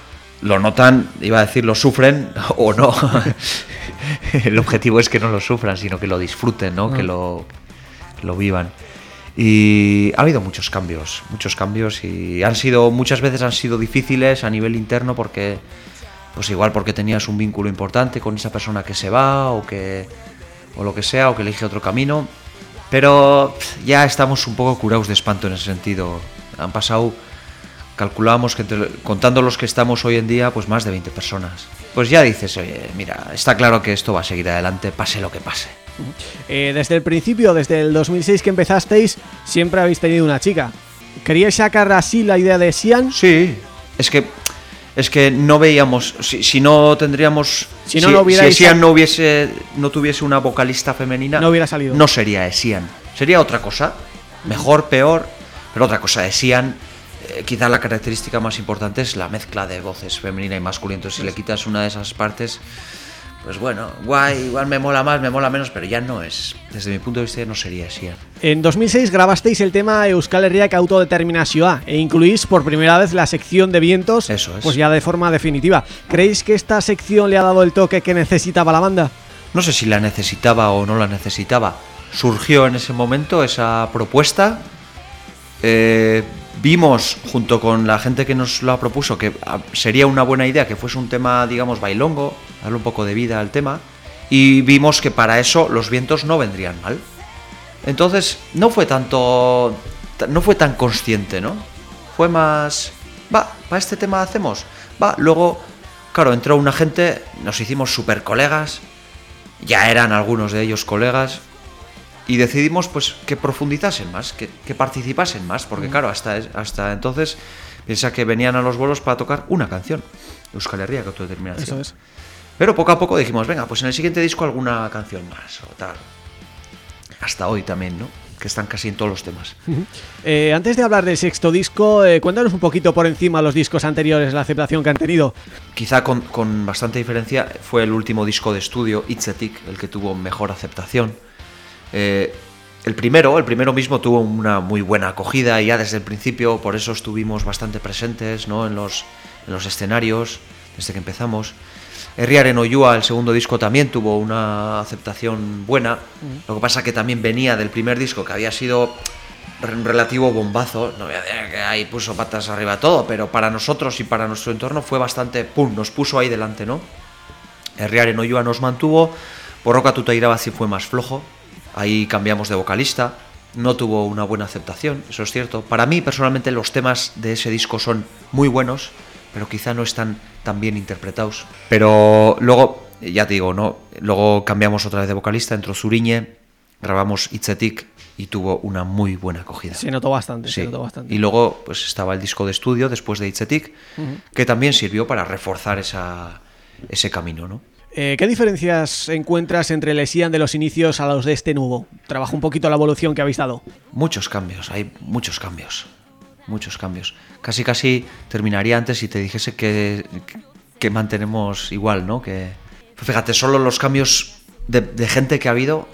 lo notan, iba a decir lo sufren [LAUGHS] o no. [LAUGHS] El objetivo es que no lo sufran, sino que lo disfruten, ¿no? Que lo, que lo vivan. Y ha habido muchos cambios, muchos cambios y han sido muchas veces han sido difíciles a nivel interno porque pues igual porque tenías un vínculo importante con esa persona que se va o que o lo que sea, o que elige otro camino. Pero ya estamos un poco curados de espanto en ese sentido. Han pasado, calculamos que entre- contando los que estamos hoy en día, pues más de 20 personas. Pues ya dices, oye, mira, está claro que esto va a seguir adelante, pase lo que pase. Eh, desde el principio, desde el 2006 que empezasteis, siempre habéis tenido una chica. ¿Queríais sacar así la idea de Sian? Sí, es que es que no veíamos si, si no tendríamos Si no lo hubierais- si Esian no hubiese no tuviese una vocalista femenina No hubiera salido. no sería Esian sería otra cosa mejor peor pero otra cosa Esian eh, quizá la característica más importante es la mezcla de voces femenina y masculina. Entonces si le quitas una de esas partes pues bueno guay igual me mola más me mola menos pero ya no es desde mi punto de vista ya no sería Esian En 2006 grabasteis el tema Euskal Herriak Autodeterminazioa e incluís por primera vez la sección de vientos, Eso es. pues ya de forma definitiva. ¿Creéis que esta sección le ha dado el toque que necesitaba la banda? No sé si la necesitaba o no la necesitaba. Surgió en ese momento esa propuesta. Eh, vimos junto con la gente que nos la propuso que ah, sería una buena idea que fuese un tema, digamos, bailongo, darle un poco de vida al tema. Y vimos que para eso los vientos no vendrían mal. Entonces no fue tanto, ta- no fue tan consciente, ¿no? Fue más, va, para este tema hacemos, va. Luego, claro, entró una gente, nos hicimos super colegas, ya eran algunos de ellos colegas y decidimos pues que profundizasen más, que, que participasen más, porque claro, hasta, hasta entonces piensa que venían a los bolos para tocar una canción, Euskal Herria, que autodeterminación. Eso es. Pero poco a poco dijimos, venga, pues en el siguiente disco alguna canción más o tal. Hasta hoy también, ¿no? Que están casi en todos los temas. Eh, antes de hablar del sexto disco, eh, cuéntanos un poquito por encima los discos anteriores, la aceptación que han tenido. Quizá con, con bastante diferencia fue el último disco de estudio, Itzetik, el que tuvo mejor aceptación. Eh, el primero, el primero mismo tuvo una muy buena acogida y ya desde el principio, por eso estuvimos bastante presentes ¿no? en, los, en los escenarios desde que empezamos. Herriaren Oyua, el segundo disco, también tuvo una aceptación buena. Lo que pasa que también venía del primer disco, que había sido un relativo bombazo. No voy a decir que ahí puso patas arriba todo, pero para nosotros y para nuestro entorno fue bastante, pum, nos puso ahí delante, ¿no? Herriaren Oyua nos mantuvo, Tutairaba sí fue más flojo, ahí cambiamos de vocalista, no tuvo una buena aceptación, eso es cierto. Para mí, personalmente, los temas de ese disco son muy buenos, pero quizá no están tan bien interpretados. Pero luego, ya te digo, ¿no? Luego cambiamos otra vez de vocalista, entró Zuriñe, grabamos Itzetik y tuvo una muy buena acogida. Se notó bastante, se Sí. notó bastante. Y luego pues estaba el disco de estudio después de Itzetik, que también sirvió para reforzar esa, ese camino, ¿no? Eh, ¿Qué diferencias encuentras entre el Sian de los inicios a los de este nuevo? Trabaja un poquito la evolución que habéis dado. Muchos cambios, hay muchos cambios. Muchos cambios. Casi casi terminaría antes si te dijese que, que mantenemos igual, ¿no? Que fíjate, solo los cambios de, de gente que ha habido,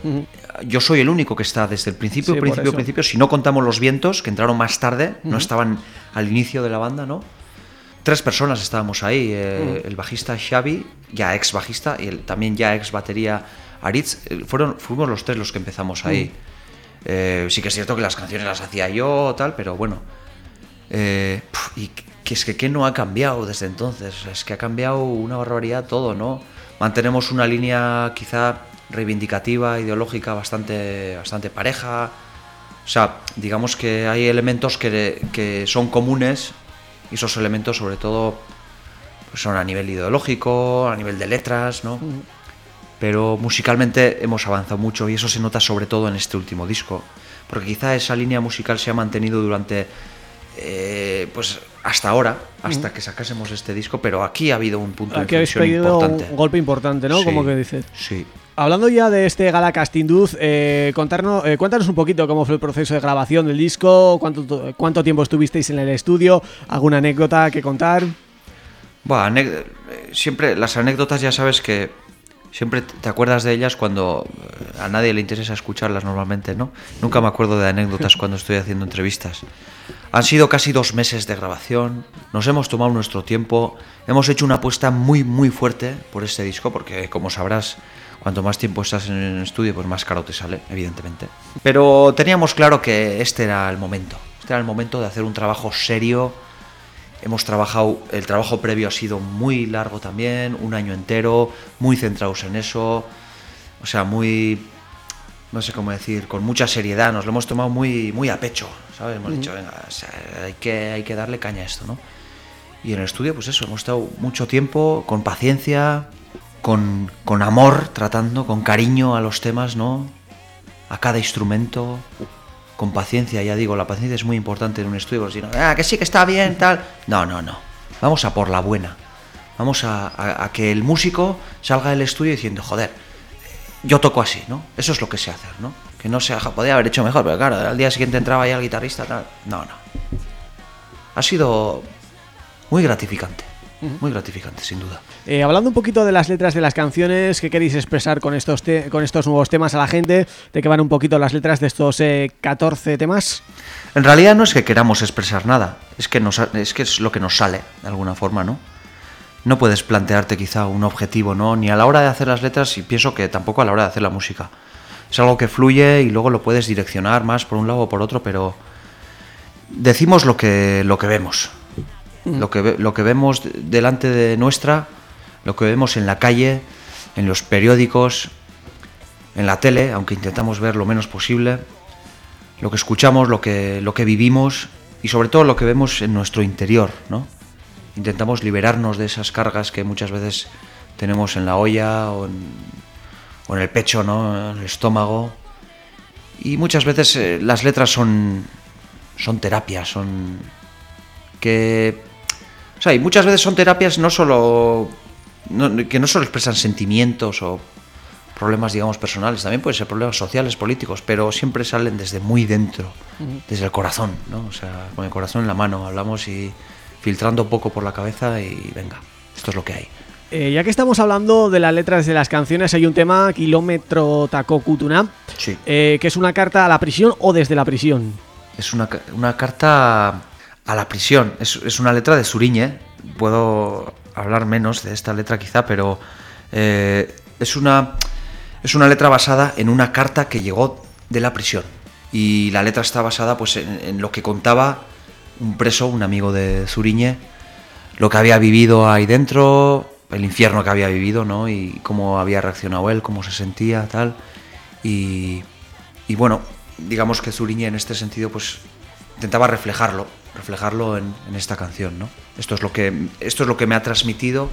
yo soy el único que está desde el principio, Sí, principio, principio. Si no contamos los vientos, que entraron más tarde, no estaban al inicio de la banda, ¿no? Tres personas estábamos ahí, eh, el bajista Xavi, ya ex bajista, y el, también ya ex batería Aritz, eh, fueron, fuimos los tres los que empezamos ahí. Eh, sí que es cierto que las canciones las hacía yo, tal, pero bueno. Eh, y que es que qué no ha cambiado desde entonces, es que ha cambiado una barbaridad todo, ¿no? Mantenemos una línea quizá reivindicativa, ideológica, bastante, bastante pareja. O sea, digamos que hay elementos que, que son comunes y esos elementos sobre todo pues son a nivel ideológico, a nivel de letras, ¿no? Pero musicalmente hemos avanzado mucho y eso se nota sobre todo en este último disco. Porque quizá esa línea musical se ha mantenido durante, eh, pues hasta ahora, hasta que sacásemos este disco, pero aquí ha habido un punto Aquí de habéis inflexión pedido importante. un golpe importante, ¿no? Sí, Como que dices. Sí. Hablando ya de este Gala Casting Duz, eh, contarnos, eh, cuéntanos un poquito cómo fue el proceso de grabación del disco, cuánto, cuánto tiempo estuvisteis en el estudio, alguna anécdota que contar. Eh, siempre las anécdotas ya sabes que siempre te acuerdas de ellas cuando eh, a nadie le interesa escucharlas normalmente, ¿no? Nunca me acuerdo de anécdotas cuando estoy haciendo entrevistas. Han sido casi dos meses de grabación, nos hemos tomado nuestro tiempo, hemos hecho una apuesta muy muy fuerte por este disco, porque como sabrás, cuanto más tiempo estás en el estudio, pues más caro te sale, evidentemente. Pero teníamos claro que este era el momento, este era el momento de hacer un trabajo serio, Hemos trabajado, el trabajo previo ha sido muy largo también, un año entero, muy centrados en eso. o sea, muy, no sé cómo decir, con mucha seriedad, nos lo hemos tomado muy, muy a pecho, ¿sabes? Hemos dicho, venga, o sea, hay, que, hay que darle caña a esto, ¿no? Y en el estudio, pues eso, hemos estado mucho tiempo, con paciencia, con, con amor, tratando, con cariño a los temas, ¿no? A cada instrumento, con paciencia, ya digo, la paciencia es muy importante en un estudio, porque si no, ah, que sí, que está bien, tal. No, no, no. Vamos a por la buena. Vamos a que el músico salga del estudio diciendo, joder, yo toco así, ¿no? Eso es lo que sé hacer, ¿no? Que no se podía haber hecho mejor, pero claro, al día siguiente entraba ya el guitarrista, tal. No, no. Ha sido muy gratificante. Muy gratificante, sin duda. Eh, hablando un poquito de las letras de las canciones, ¿qué queréis expresar con estos te- con estos nuevos temas a la gente? ¿De qué van un poquito las letras de estos eh, 14 temas? En realidad no es que queramos expresar nada, es que, nos, es que es lo que nos sale, de alguna forma, ¿no? No puedes plantearte quizá un objetivo, ¿no? Ni a la hora de hacer las letras y pienso que tampoco a la hora de hacer la música. Es algo que fluye y luego lo puedes direccionar más por un lado o por otro, pero decimos lo que, lo que vemos. Lo que, lo que vemos de- delante de nuestra, lo que vemos en la calle, en los periódicos, en la tele, aunque intentamos ver lo menos posible lo que escuchamos, lo que, lo que vivimos y sobre todo lo que vemos en nuestro interior, ¿no? Intentamos liberarnos de esas cargas que muchas veces tenemos en la olla o en, o en el pecho, ¿no? En el estómago. Y muchas veces eh, las letras son, son terapias, son que... O sea, y muchas veces son terapias no solo... no- que no solo expresan sentimientos o problemas, digamos, personales, también pueden ser problemas sociales, políticos, pero siempre salen desde muy dentro, desde el corazón, ¿no? O sea, con el corazón en la mano, hablamos y filtrando poco por la cabeza y venga, esto es lo que hay. Eh, ya que estamos hablando de las letras de las canciones, hay un tema, Kilómetro Takokutuna, Sí. eh, que es una carta a la prisión o desde la prisión. Es una carta a la prisión, es, es una letra de Suriñe, puedo hablar menos de esta letra quizá, pero eh, es, una, es una letra basada en una carta que llegó de la prisión. Y la letra está basada pues, en, lo que contaba un preso, un amigo de Zuriñe, lo que había vivido ahí dentro, el infierno que había vivido, ¿no? Y cómo había reaccionado él, cómo se sentía, tal. Y, y bueno, digamos que Zuriñe en este sentido, pues intentaba reflejarlo, reflejarlo en, en esta canción, ¿no? Esto es lo que esto es lo que me ha transmitido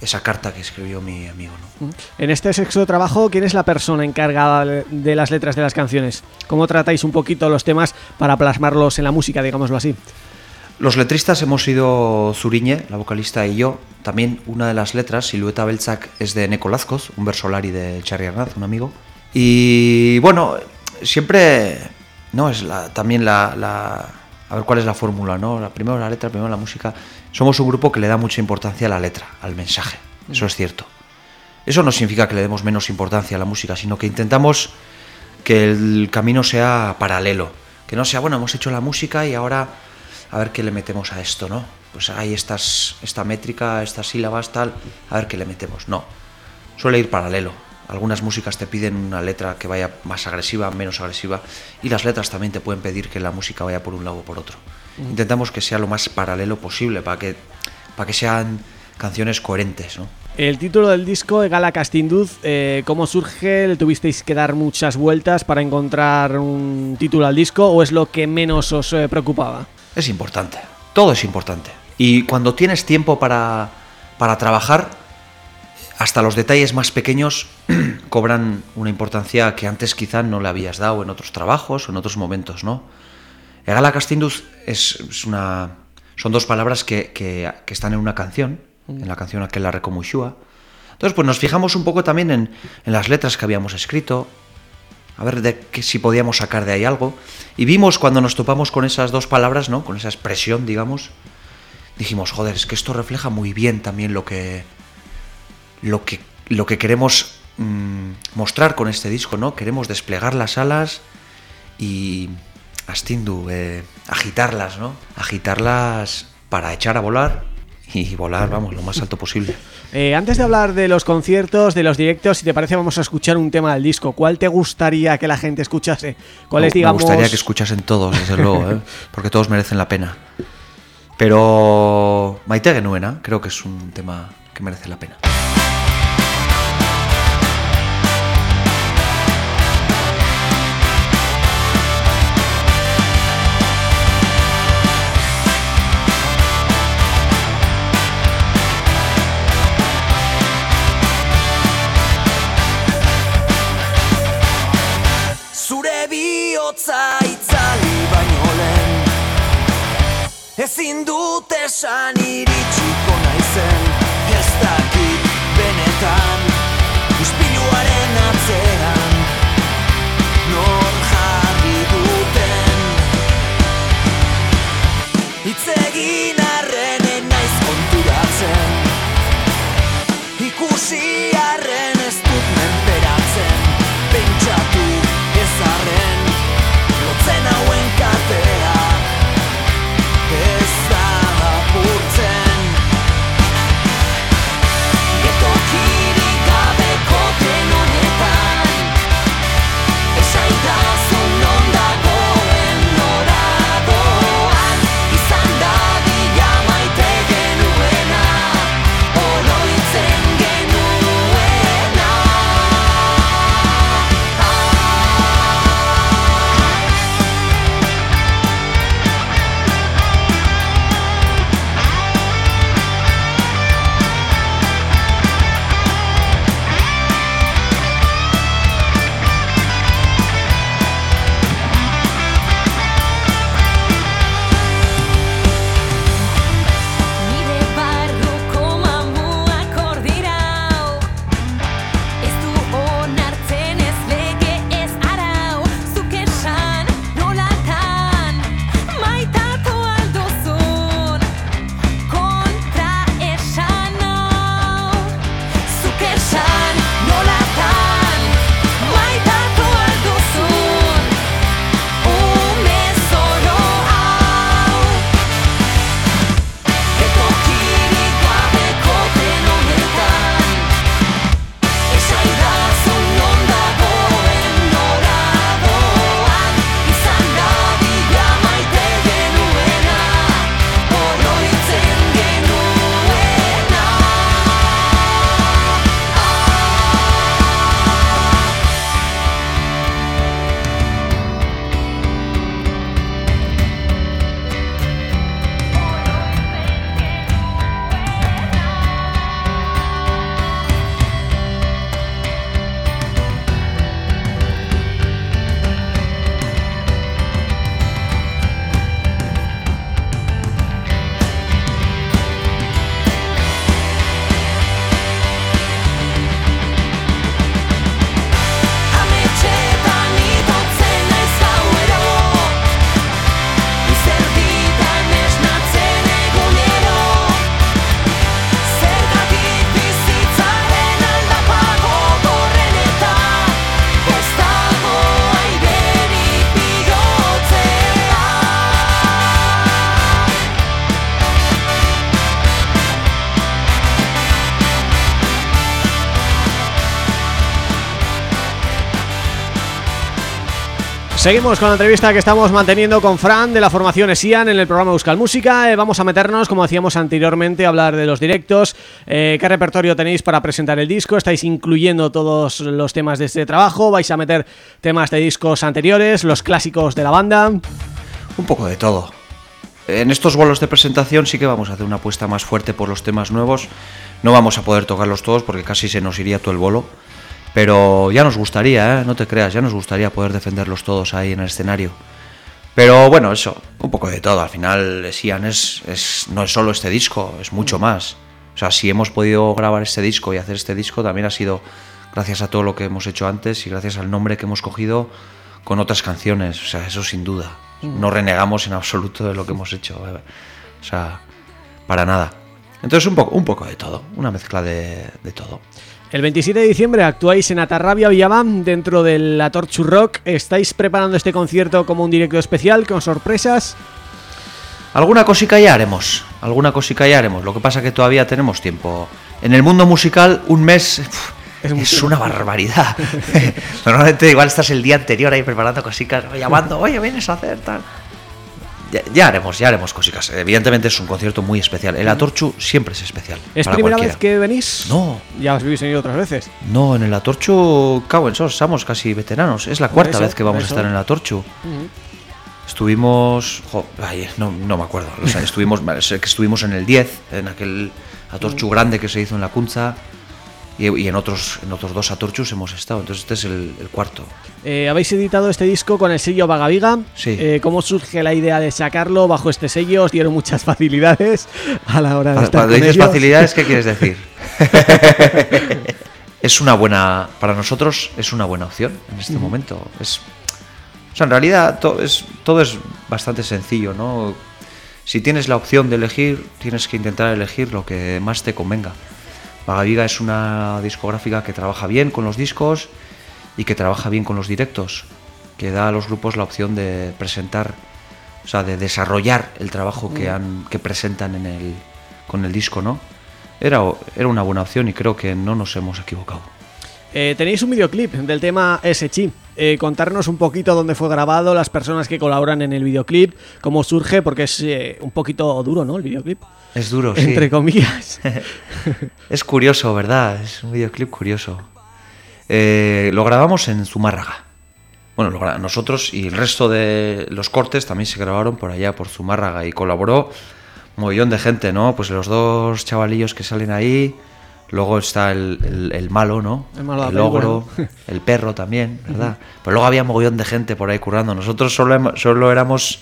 esa carta que escribió mi amigo, ¿no? En este sexto trabajo, ¿quién es la persona encargada de- de las letras de las canciones? ¿Cómo tratáis un poquito los temas para plasmarlos en la música, digámoslo así? Los letristas hemos sido Zuriñe, la vocalista, y yo. También una de las letras, Silueta Beltzak, es de Neko Lazcoz, un versolari de Charri Arnaz, un amigo. Y bueno, siempre, no, es la, también la, la- A ver cuál es la fórmula, ¿no? La, primero la letra, primero la música. Somos un grupo que le da mucha importancia a la letra, al mensaje. Eso es cierto. Eso no significa que le demos menos importancia a la música, sino que intentamos que el camino sea paralelo. Que no sea, bueno, hemos hecho la música y ahora a ver qué le metemos a esto, ¿no? Pues hay estas, esta métrica, estas sílabas, tal, a ver qué le metemos. No, suele ir paralelo. Algunas músicas te piden una letra que vaya más agresiva, menos agresiva, y las letras también te pueden pedir que la música vaya por un lado o por otro. Intentamos que sea lo más paralelo posible para que, para que sean canciones coherentes, ¿no? El título del disco, Egala Castinduz, eh, ¿cómo surge? ¿Le tuvisteis que dar muchas vueltas para encontrar un título al disco o es lo que menos os eh, preocupaba? Es importante, todo es importante. Y cuando tienes tiempo para, para trabajar, hasta los detalles más pequeños [CLEARS THROAT] cobran una importancia que antes quizá no le habías dado en otros trabajos o en otros momentos, ¿no? Egala Castinduz es, es una, son dos palabras que, que- que están en una canción, en la canción Aquel la Recomuxúa. Entonces, pues nos fijamos un poco también en, en las letras que habíamos escrito, a ver de qué, si podíamos sacar de ahí algo. Y vimos cuando nos topamos con esas dos palabras, ¿no? Con esa expresión, digamos, dijimos, joder, es que esto refleja muy bien también lo que lo que lo que queremos mm, mostrar con este disco, ¿no? Queremos desplegar las alas y astindu, eh, agitarlas, ¿no? Agitarlas para echar a volar y volar, vamos, lo más alto posible. [LAUGHS] Eh, antes de hablar de los conciertos, de los directos, si te parece vamos a escuchar un tema del disco. ¿Cuál te gustaría que la gente escuchase? ¿Cuál es, Me digamos... gustaría que escuchasen todos, desde [LAUGHS] luego, ¿eh? porque todos merecen la pena. Pero Maite Genuena creo que es un tema que merece la pena. Ezin dut esan iritsiko Seguimos con la entrevista que estamos manteniendo con Fran de la formación ESIAN en el programa Euskal Música. Eh, vamos a meternos, como decíamos anteriormente, a hablar de los directos. Eh, ¿Qué repertorio tenéis para presentar el disco? ¿Estáis incluyendo todos los temas de este trabajo? ¿Vais a meter temas de discos anteriores, los clásicos de la banda? Un poco de todo. En estos bolos de presentación sí que vamos a hacer una apuesta más fuerte por los temas nuevos. No vamos a poder tocarlos todos porque casi se nos iría todo el bolo. Pero ya nos gustaría, ¿eh? no te creas, ya nos gustaría poder defenderlos todos ahí en el escenario. Pero bueno, eso, un poco de todo. Al final, Sian es, es, no es solo este disco, es mucho más. O sea, si hemos podido grabar este disco y hacer este disco, también ha sido gracias a todo lo que hemos hecho antes y gracias al nombre que hemos cogido con otras canciones. O sea, eso sin duda. No renegamos en absoluto de lo que hemos hecho. O sea, para nada. Entonces, un poco, un poco de todo, una mezcla de, de todo. El 27 de diciembre actuáis en Atarrabia Villamam dentro de la Torchu Rock. ¿Estáis preparando este concierto como un directo especial con sorpresas? Alguna cosica ya haremos, alguna cosica ya haremos. Lo que pasa que todavía tenemos tiempo. En el mundo musical, un mes Es es, una barbaridad. [LAUGHS] Normalmente igual estás el día anterior ahí preparando cositas, o llamando, oye, vienes a hacer tal. Ya, ya haremos, ya haremos cositas. Evidentemente es un concierto muy especial. El Atorchu siempre es especial. ¿Es para primera cualquiera. vez que venís? No. Ya os habéis venido otras veces. No, en el Atorchu, cago en sos, estamos casi veteranos. Es la cuarta eso, vez que vamos a estar en el Atorchu. Estuvimos. jo, ay, no, no me acuerdo. O sea, estuvimos, [LAUGHS] estuvimos en el 10, en aquel Atorchu grande que se hizo en la Cunza. Y, y en otros en otros dos Atorchus hemos estado, entonces este es el, el cuarto. Eh, Habéis editado este disco con el sello Vagaviga. Sí. Eh, ¿Cómo surge la idea de sacarlo bajo este sello? ¿Os dieron muchas [LAUGHS] facilidades a la hora de estar Cuando con dices ellos? facilidades, ¿qué quieres [LAUGHS] decir? [LAUGHS] es una buena, para nosotros es una buena opción en este momento. Es, o sea, en realidad to- es, todo es bastante sencillo, ¿no? Si tienes la opción de elegir, tienes que intentar elegir lo que más te convenga. Vagaviga es una discográfica que trabaja bien con los discos y que trabaja bien con los directos, que da a los grupos la opción de presentar, o sea, de desarrollar el trabajo que, han, que presentan en el, con el disco, ¿no? Era, era una buena opción y creo que no nos hemos equivocado. Eh, tenéis un videoclip del tema Ese Eh, contarnos un poquito dónde fue grabado, las personas que colaboran en el videoclip, cómo surge, porque es eh, un poquito duro, ¿no? El videoclip, Es duro, sí. entre comillas. [LAUGHS] Es curioso, ¿verdad? Es un videoclip curioso. Eh, lo grabamos en Zumárraga. Bueno, lo nosotros y el resto de los cortes también se grabaron por allá, por Zumárraga, y colaboró un montón de gente, ¿no? Pues los dos chavalillos que salen ahí, luego está el, el- el malo, ¿no? El malo de la ogro, [LAUGHS] el perro también, ¿verdad? Pero luego había mogollón de gente por ahí currando. Nosotros solo, solo éramos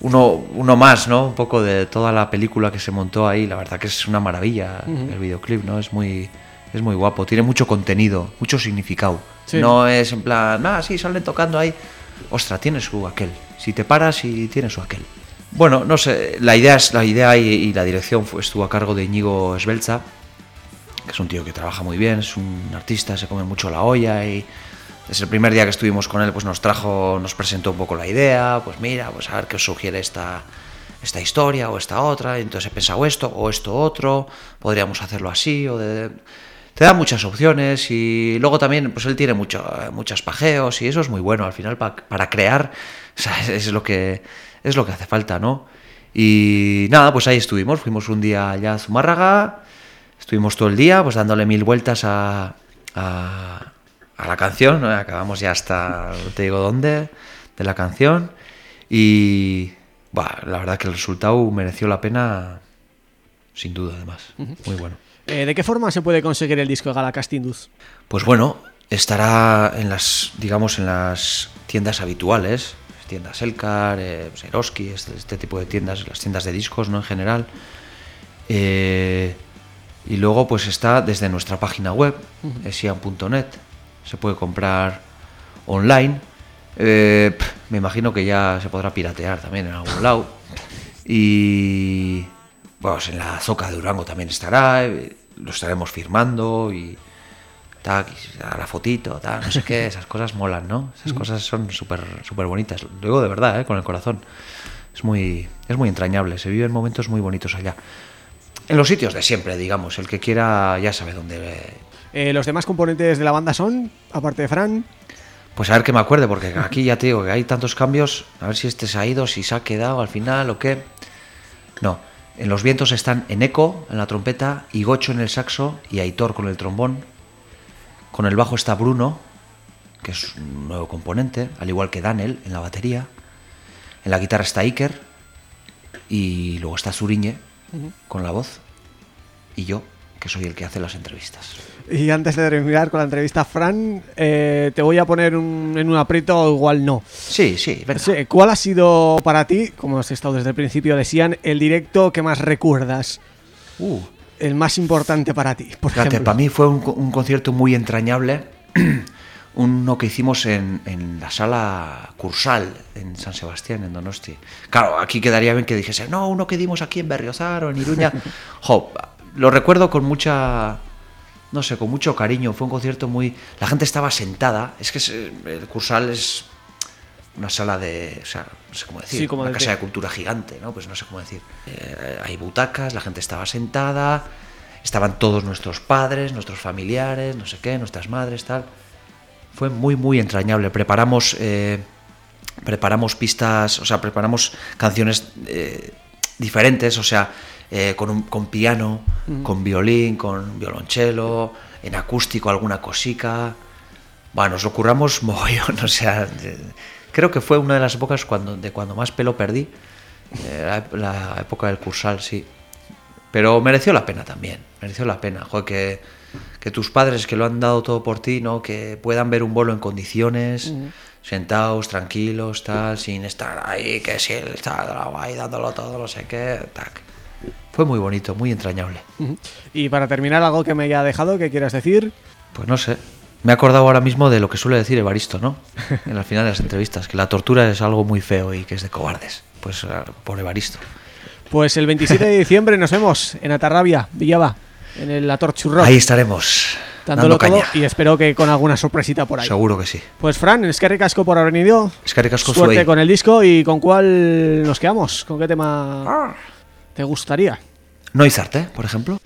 uno, uno más, ¿no? Un poco de toda la película que se montó ahí. La verdad que es una maravilla el videoclip, ¿no? Es muy, es muy guapo. Tiene mucho contenido, mucho significado. Sí. No es en plan, ah, sí, salen tocando ahí. Ostra, tiene su aquel. Si te paras y tiene su aquel. Bueno, no sé, la idea, es, la idea y, y la dirección fue, estuvo a cargo de Íñigo Esbelza, que es un tío que trabaja muy bien, es un artista, se come mucho la olla y desde el primer día que estuvimos con él pues nos trajo, nos presentó un poco la idea, pues mira, pues a ver qué os sugiere esta, esta historia o esta otra, entonces he pensado esto o esto otro, podríamos hacerlo así o de... Te da muchas opciones y luego también pues él tiene mucho, muchos pajeos y eso es muy bueno al final pa- para crear, [LAUGHS] o sea, es lo que, es lo que hace falta, ¿no? Y nada, pues ahí estuvimos, fuimos un día allá a Zumárraga, Estuvimos todo el día pues dándole mil vueltas a, a, a la canción, ¿no? acabamos ya hasta no te digo dónde de la canción y buah, la verdad que el resultado mereció la pena sin duda además, muy bueno. Eh, ¿De qué forma se puede conseguir el disco de Galacastindus? Pues bueno, estará en las, digamos, en las tiendas habituales, tiendas Elcar, eh, pues, Eroski, este, este tipo de tiendas, las tiendas de discos, ¿no? En general. Eh, y luego, pues está desde nuestra página web, esian.net, se puede comprar online. Eh, me imagino que ya se podrá piratear también en algún lado. Y pues en la Zoca de Durango también estará, eh, lo estaremos firmando y tac, y la fotito, tal, no sé qué, esas cosas molan, ¿no? Esas cosas son súper súper bonitas. Lo digo de verdad, ¿eh? con el corazón. Es muy, es muy entrañable, se viven momentos muy bonitos allá. En los sitios de siempre, digamos, el que quiera ya sabe dónde... Eh, ¿Los demás componentes de la banda son, aparte de Fran? Pues a ver que me acuerde, porque aquí ya te digo que hay tantos cambios, a ver si este se ha ido, si se ha quedado al final o qué. No, en los vientos están Eneco en la trompeta, y Gocho en el saxo y Aitor con el trombón. Con el bajo está Bruno, que es un nuevo componente, al igual que Daniel en la batería. En la guitarra está Iker y luego está Zuriñe con la voz y yo, que soy el que hace las entrevistas. Y antes de terminar con la entrevista, Fran, eh, te voy a poner un- en un aprieto o igual no. Sí, sí, venga. Sí, ¿Cuál ha sido para ti, como has estado desde el principio de Sian, el directo que más recuerdas? Uh. El más importante para ti, por Fíjate, ejemplo. para mí fue un concierto muy entrañable. [CLEARS THROAT] Uno que hicimos en, en la sala Cursal, en San Sebastián, en Donosti. Claro, aquí quedaría bien que dijese, no, uno que dimos aquí en Berriozar o en Iruña. [LAUGHS] Jo, lo recuerdo con mucha, no sé, con mucho cariño. Fue un concierto muy... La gente estaba sentada. Es que es, eh, el Cursal es una sala de, o sea, no sé cómo decir, Sí, como una de- casa de cultura gigante, ¿no? Pues no sé cómo decir. Eh, hay butacas, la gente estaba sentada, estaban todos nuestros padres, nuestros familiares, no sé qué, nuestras madres, tal. Fue muy, muy entrañable. Preparamos, eh, preparamos pistas, o sea, preparamos canciones eh, diferentes, o sea, eh, con, un, con piano, con violín, con violonchelo, en acústico alguna cosica. Bueno, nos lo curramos [LAUGHS] mogollón, o sea, creo que fue una de las épocas cuando, de cuando más pelo perdí, la, la época del cursal, sí. Pero mereció la pena también, mereció la pena, joder, que, que tus padres que lo han dado todo por ti, ¿no? Que puedan ver un bolo en condiciones, sentados, tranquilos, tal, sin estar ahí, que si él está ahí dándolo todo, no sé qué, tac. Fue muy bonito, muy entrañable. Y para terminar, algo que me haya dejado, que quieras decir? Pues no sé. Me he acordado ahora mismo de lo que suele decir Evaristo, ¿no? [LAUGHS] En al final de las entrevistas, que la tortura es algo muy feo y que es de cobardes. Pues eh, por Evaristo. Pues el 27 de diciembre nos vemos en Atarrabia, Villaba, en el Atorchurro. Ahí estaremos. dándolo dando todo caña. y espero que con alguna sorpresita por ahí. Seguro que sí. Pues Fran, es que ricasco por haber venido. Eskerrik asko Suerte zuei. con el disco y con cuál nos quedamos. ¿Con qué tema te gustaría? Noiz arte, por ejemplo.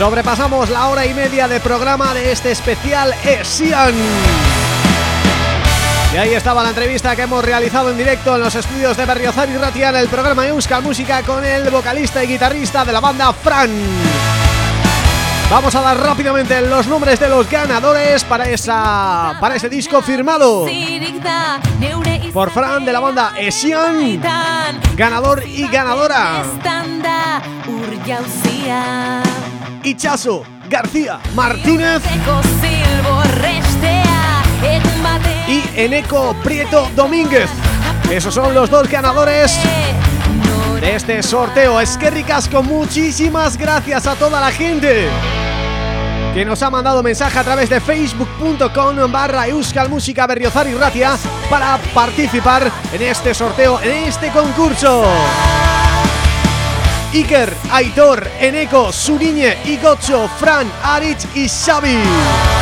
Sobrepasamos la hora y media de programa de este especial ESIAN. Y ahí estaba la entrevista que hemos realizado en directo en los estudios de Berriozar y Ratia en el programa Euskal Música con el vocalista y guitarrista de la banda Fran. Vamos a dar rápidamente los nombres de los ganadores para esa para ese disco firmado por Fran de la banda Esian, ganador y ganadora. Ichazo García Martínez y Eneco Prieto Domínguez. Esos son los dos ganadores de este sorteo. Es que ricasco, muchísimas gracias a toda la gente que nos ha mandado mensaje a través de facebook.com barra Euskal Música Berriozar y para participar en este sorteo, en este concurso. Iker, Aitor, Eneco, Suriñe, Igocho, Fran, Aritz y Xavi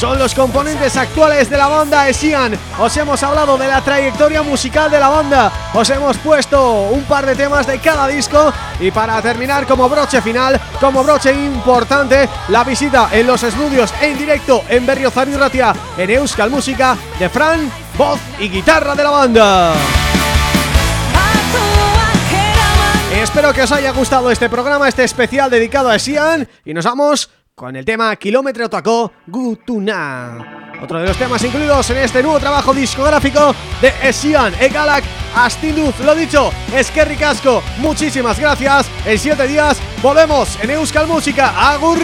son los componentes actuales de la banda Esian. Os hemos hablado de la trayectoria musical de la banda, os hemos puesto un par de temas de cada disco y para terminar como broche final, como broche importante, la visita en los estudios en directo en Berriozar y Ratia, en Euskal Música, de Fran, voz y guitarra de la banda. Espero que os haya gustado este programa, este especial dedicado a Esian y nos vamos con el tema Kilómetro Tacó Gutuna. Otro de los temas incluidos en este nuevo trabajo discográfico de Esian Egalak Astinduz. Lo dicho, es que ricasco. Muchísimas gracias. En siete días volvemos en Euskal Música. Agur.